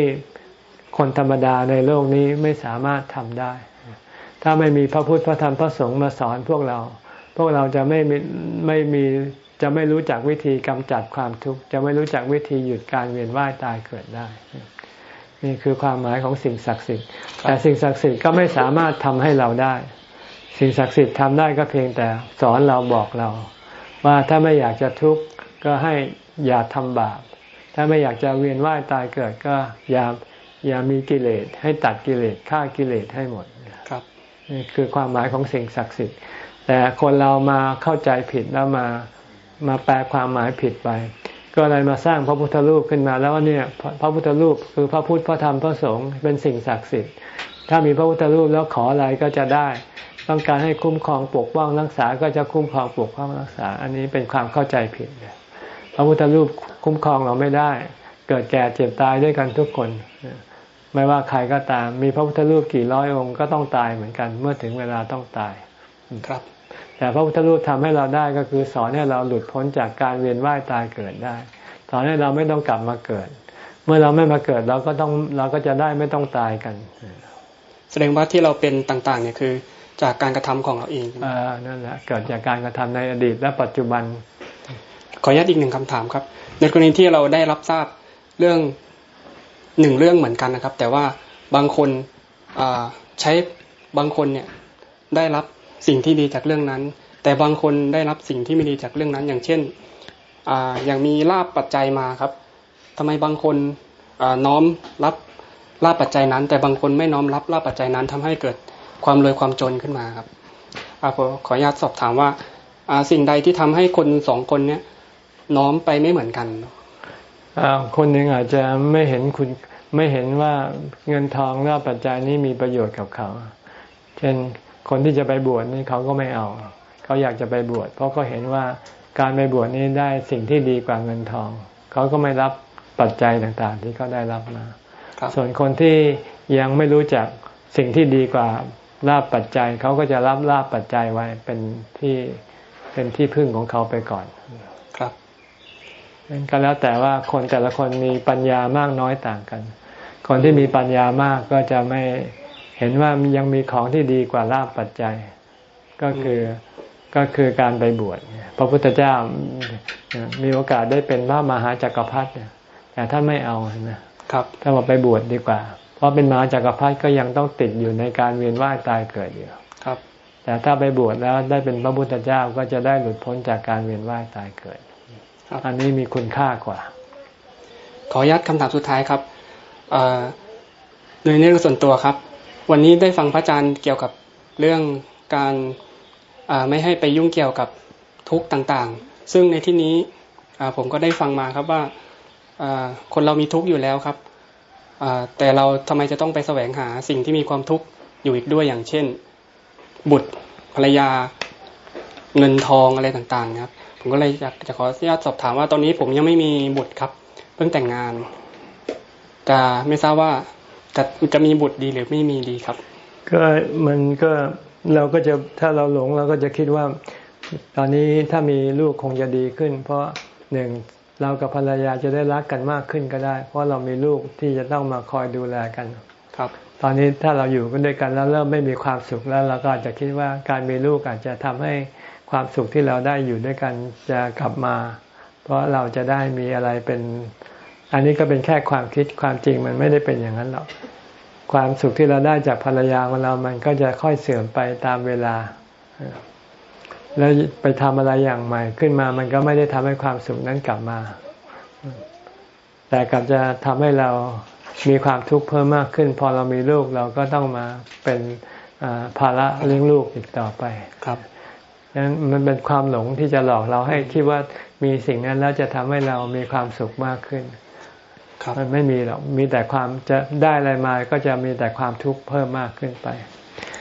Speaker 1: คนธรรมดาในโลกนี้ไม่สามารถทำได้ ถ้าไม่มีพระพุทธพระธรรมพระสงฆ์มาสอนพวกเรา พวกเราจะไม่มีไม่มี จะไม่รู้จักวิธีกำจัดความทุกข์ จะไม่รู้จักวิธีหยุดการเวียนว่ายตายเกิดได้ นี่คือความหมายของสิ่งศักดิ์สิทธิ์ แต่สิ่งศักดิ์สิทธิ์ก็ไม่สามารถทำให้เราได้ สิ่งศักดิ์สิทธิ์ทำได้ก็เพียงแต่สอนเราบอกเรา ว่าถ้าไม่อยากจะทุกข์ก็ให้อย่าทำบาป ถ้าไม่อยากจะเวียนว่ายตายเกิดก็อย่าอย่ามีกิเลส ให้ตัดกิเลสฆ่ากิเลสให้หมดครับนี่คือความหมายของสิ่งศักดิ์สิทธิ์ แต่คนเรามาเข้าใจผิดแล้วมา มาแปลความหมายผิดไป ก็เลยมาสร้างพระพุทธรูปขึ้นมาแล้วว่าเนี่ยพระพุทธรูปคือพระพุทธพระธรรมพระสงฆ์เป็นสิ่งศักดิ์สิทธิ์ ถ้ามีพระพุทธรูปแล้วขออะไรก็จะได้ ต้องการให้คุ้มครองปกป้องรักษาก็จะคุ้มครองปกป้องรักษา อันนี้เป็นความเข้าใจผิดพระพุทธรูปคุ้มครองเราไม่ได้ เกิดแก่เจ็บตายด้วยกันทุกคนไม่ว่าใครก็ตาม มีพระพุทธรูปกี่ร้อยองค์ก็ต้องตายเหมือนกัน เมื่อถึงเวลาต้องตาย
Speaker 7: ครับ
Speaker 1: แต่พระพุทธรูปทำให้เราได้ก็คือสอนให้เราหลุดพ้นจากการเวียนว่ายตายเกิดได้ สอนให้เราไม่ต้องกลับมาเกิด เมื่อเราไม่มาเกิดเราก็ต้องเราก็จะได้ไม่ต้องตายกัน
Speaker 7: แสดงว่าที่เราเป็นต่างๆเนี่ยคือจากการกระทำของเราเอง
Speaker 1: อ่านั่นแหละเกิดจากการกระทำในอดีตและปัจจุบัน
Speaker 7: ขออนุญาตอีกหนึ่งคำถามครับ ในกรณีที่เราได้รับทราบเรื่องหนึ่งเรื่องเหมือนกันนะครับ แต่ว่าบางคนใช้บางคนเนี่ยได้รับ สิ่งที่ดีจากเรื่องนั้น แต่บางคนได้รับสิ่งที่ไม่ดีจากเรื่องนั้น อย่างเช่นออย่างมีลาบปัจจัยมาครับทำไมบางคนน้อมรับลาบปัจจัยนั้น แต่บางคนไม่น้อมรับลาบปัจจัยนั้นทำให้เกิดความรวยความจนขึ้นมาครับอขออนุญาตสอบถามว่าสิ่งใดที่ทำให้คนสองคนเนี้ยน้อมไปไม่เหมือนกัน
Speaker 1: คนหนึ่งอาจจะไม่เห็นคุณไม่เห็นว่าเงินทองหรือปัจจัยนี้มีประโยชน์กับเขา เช่น คนที่จะไปบวชนี่เขาก็ไม่เอา เขาอยากจะไปบวชเพราะเขาเห็นว่าการไปบวชนี้ได้สิ่งที่ดีกว่าเงินทอง เขาก็ไม่รับปัจจัยต่างๆ ที่เขาได้รับมา ส่วนคนที่ยังไม่รู้จักสิ่งที่ดีกว่าลาบปัจจัย เขาก็จะรับลาบปัจจัยไว้เป็นที่เป็นที่พึ่งของเขาไปก่อน
Speaker 7: ครับ
Speaker 1: ก็แล้วแต่ว่าคนแต่ละคนมีปัญญามากน้อยต่างกัน คนที่มีปัญญามากก็จะไม่ เห็นว่ายังมีของที่ดีกว่าลาบปัจจัย ก็คือก็คือการไปบวชพระพุทธเจ้ามีโอกาสได้เป็นพระมหาจักรพรรดิแต่ท่านไม่เอานะครับถ้าว่าไปบวชดดีกว่า เพราะเป็นมหาจักรพรรดิก็ยังต้องติดอยู่ในการเวียนว่ายตายเกิดอยู่
Speaker 7: ครับ
Speaker 1: แต่ถ้าไปบวชแล้วได้เป็นพระพุทธเจ้าก็จะได้หลุดพ้นจากการเวียนว่ายตายเกิดอันนี้มีคุณค่ากว่า
Speaker 7: ขออนุญาตคำถามสุดท้ายครับโดยในเรื่องส่วนตัวครับ วันนี้ได้ฟังพระอาจารย์เกี่ยวกับเรื่องการไม่ให้ไปยุ่งเกี่ยวกับทุกข์ต่างๆ ซึ่งในที่นี้ผมก็ได้ฟังมาครับว่าคนเรามีทุกข์อยู่แล้วครับแต่เราทำไมจะต้องไปแสวงหาสิ่งที่มีความทุกข์อยู่อีกด้วยอย่างเช่น บุตรภรรยาเงินทองอะไรต่างๆครับ ผมก็เลยอยากจะขออนุญาตสอบถามว่าตอนนี้ผมยังไม่มีบุตรครับ เพิ่งแต่งงานจะไม่ทราบว่า จะจะมีบุตรดีหรือไม่มีดีครับ
Speaker 1: ก็มันก็เราก็จะถ้าเราหลงเราก็จะคิดว่า ตอนนี้ถ้ามีลูกคงจะดีขึ้น เพราะหนึ่งเรากับภรรยาจะได้รักกันมากขึ้นก็ได้ เพราะเรามีลูกที่จะต้องมาคอยดูแลกัน
Speaker 7: ครับ
Speaker 1: ตอนนี้ถ้าเราอยู่กันด้วยกันแล้วเริ่มไม่มีความสุขแล้ว เราก็อาจจะคิดว่าการมีลูกอาจจะทำให้ความสุขที่เราได้อยู่ด้วยกันจะกลับมา เพราะเราจะได้มีอะไรเป็น อันนี้ก็เป็นแค่ความคิดความจริงมันไม่ได้เป็นอย่างนั้นหรอก ความสุขที่เราได้จากภรรยาของเรา มันก็จะค่อยเสื่อมไปตามเวลา แล้วไปทำอะไรอย่างใหม่ขึ้นมา มันก็ไม่ได้ทำให้ความสุขนั้นกลับมา แต่กลับจะทำให้เรามีความทุกข์เพิ่มมากขึ้น พอเรามีลูกเราก็ต้องมาเป็นภาระเลี้ยงลูกอีกต่อไป
Speaker 7: ครับ
Speaker 1: นั้นมันเป็นความหลงที่จะหลอกเราให้คิดว่ามีสิ่งนั้นแล้วจะทำให้เรามีความสุขมากขึ้น มันไม่มีหรอกมีแต่ความจะได้อะไรมาก็จะมีแต่ความทุกข์เพิ่มมากขึ้นไป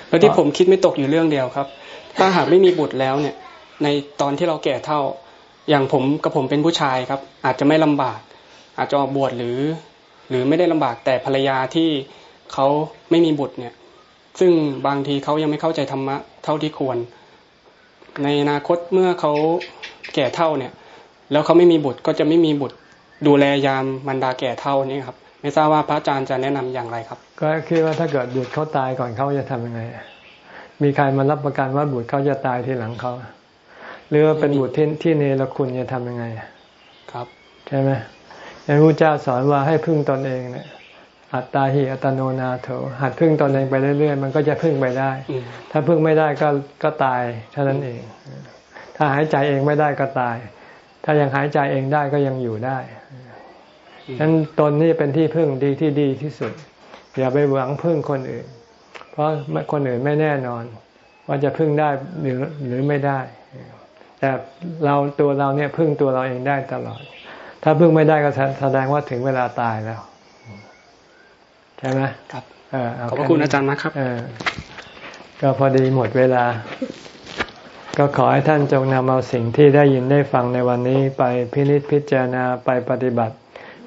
Speaker 7: แล้วที่ผมคิดไม่ตกอยู่เรื่องเดียวครับ ถ้าหากไม่มีบุตรแล้วเนี่ย ในตอนที่เราแก่เท่า อย่างผมกับผมเป็นผู้ชายครับ อาจจะไม่ลำบาก อาจจะออกบวชหรือ หรือไม่ได้ลำบากแต่ภรรยาที่เขาไม่มีบุตรเนี่ย ซึ่งบางทีเขายังไม่เข้าใจธรรมะเท่าที่ควร ในอนาคตเมื่อเขาแก่เท่าเนี่ย แล้วเขาไม่มีบุตรก็จะไม่มีบุตร ดูแลยามมันดาแก่เท่านี้ครับ ไม่ทราบว่าพระอาจารย์จะแนะนำอย่างไรครับ
Speaker 1: ก็คิดว่าถ้าเกิดบุตรเขาตายก่อนเขาจะทำยังไง มีใครมารับประกันว่าบุตรเขาจะตายทีหลังเขาหรือว่าเป็นบุตรที่ที่เนรคุณจะทำยังไง
Speaker 7: ครับ
Speaker 1: ใช่ไหมพระพุทธเจ้าสอนว่าให้พึ่งตนเองเนี่ยอัตตาหิอัตโนนาโถหัดพึ่งตนเองไปเรื่อยๆ มันก็จะพึ่งไปได้ ถ้าพึ่งไม่ได้ก็ก็ตายเท่านั้นเอง ถ้าหายใจเองไม่ได้ก็ตาย ถ้ายังหายใจเองได้ก็ยังอยู่ได้ ฉะนั้นตนนี่เป็นที่พึ่งดีที่ดีที่สุด อย่าไปหวังพึ่งคนอื่น เพราะคนอื่นไม่แน่นอน ว่าจะพึ่งได้หรือหรือไม่ได้ แต่เราตัวเราเนี่ยพึ่งตัวเราเองได้ตลอด ถ้าพึ่งไม่ได้ก็แสดงว่าถึงเวลาตายแล้ว ใช่ไหม
Speaker 7: ครับขอบคุณอาจารย์นะครับ
Speaker 1: ก็พอดีหมดเวลา ก็ขอให้ท่านจงนำเอาสิ่งที่ได้ยินได้ฟังในวันนี้ไปพินิจพิจารณาไปปฏิบัติ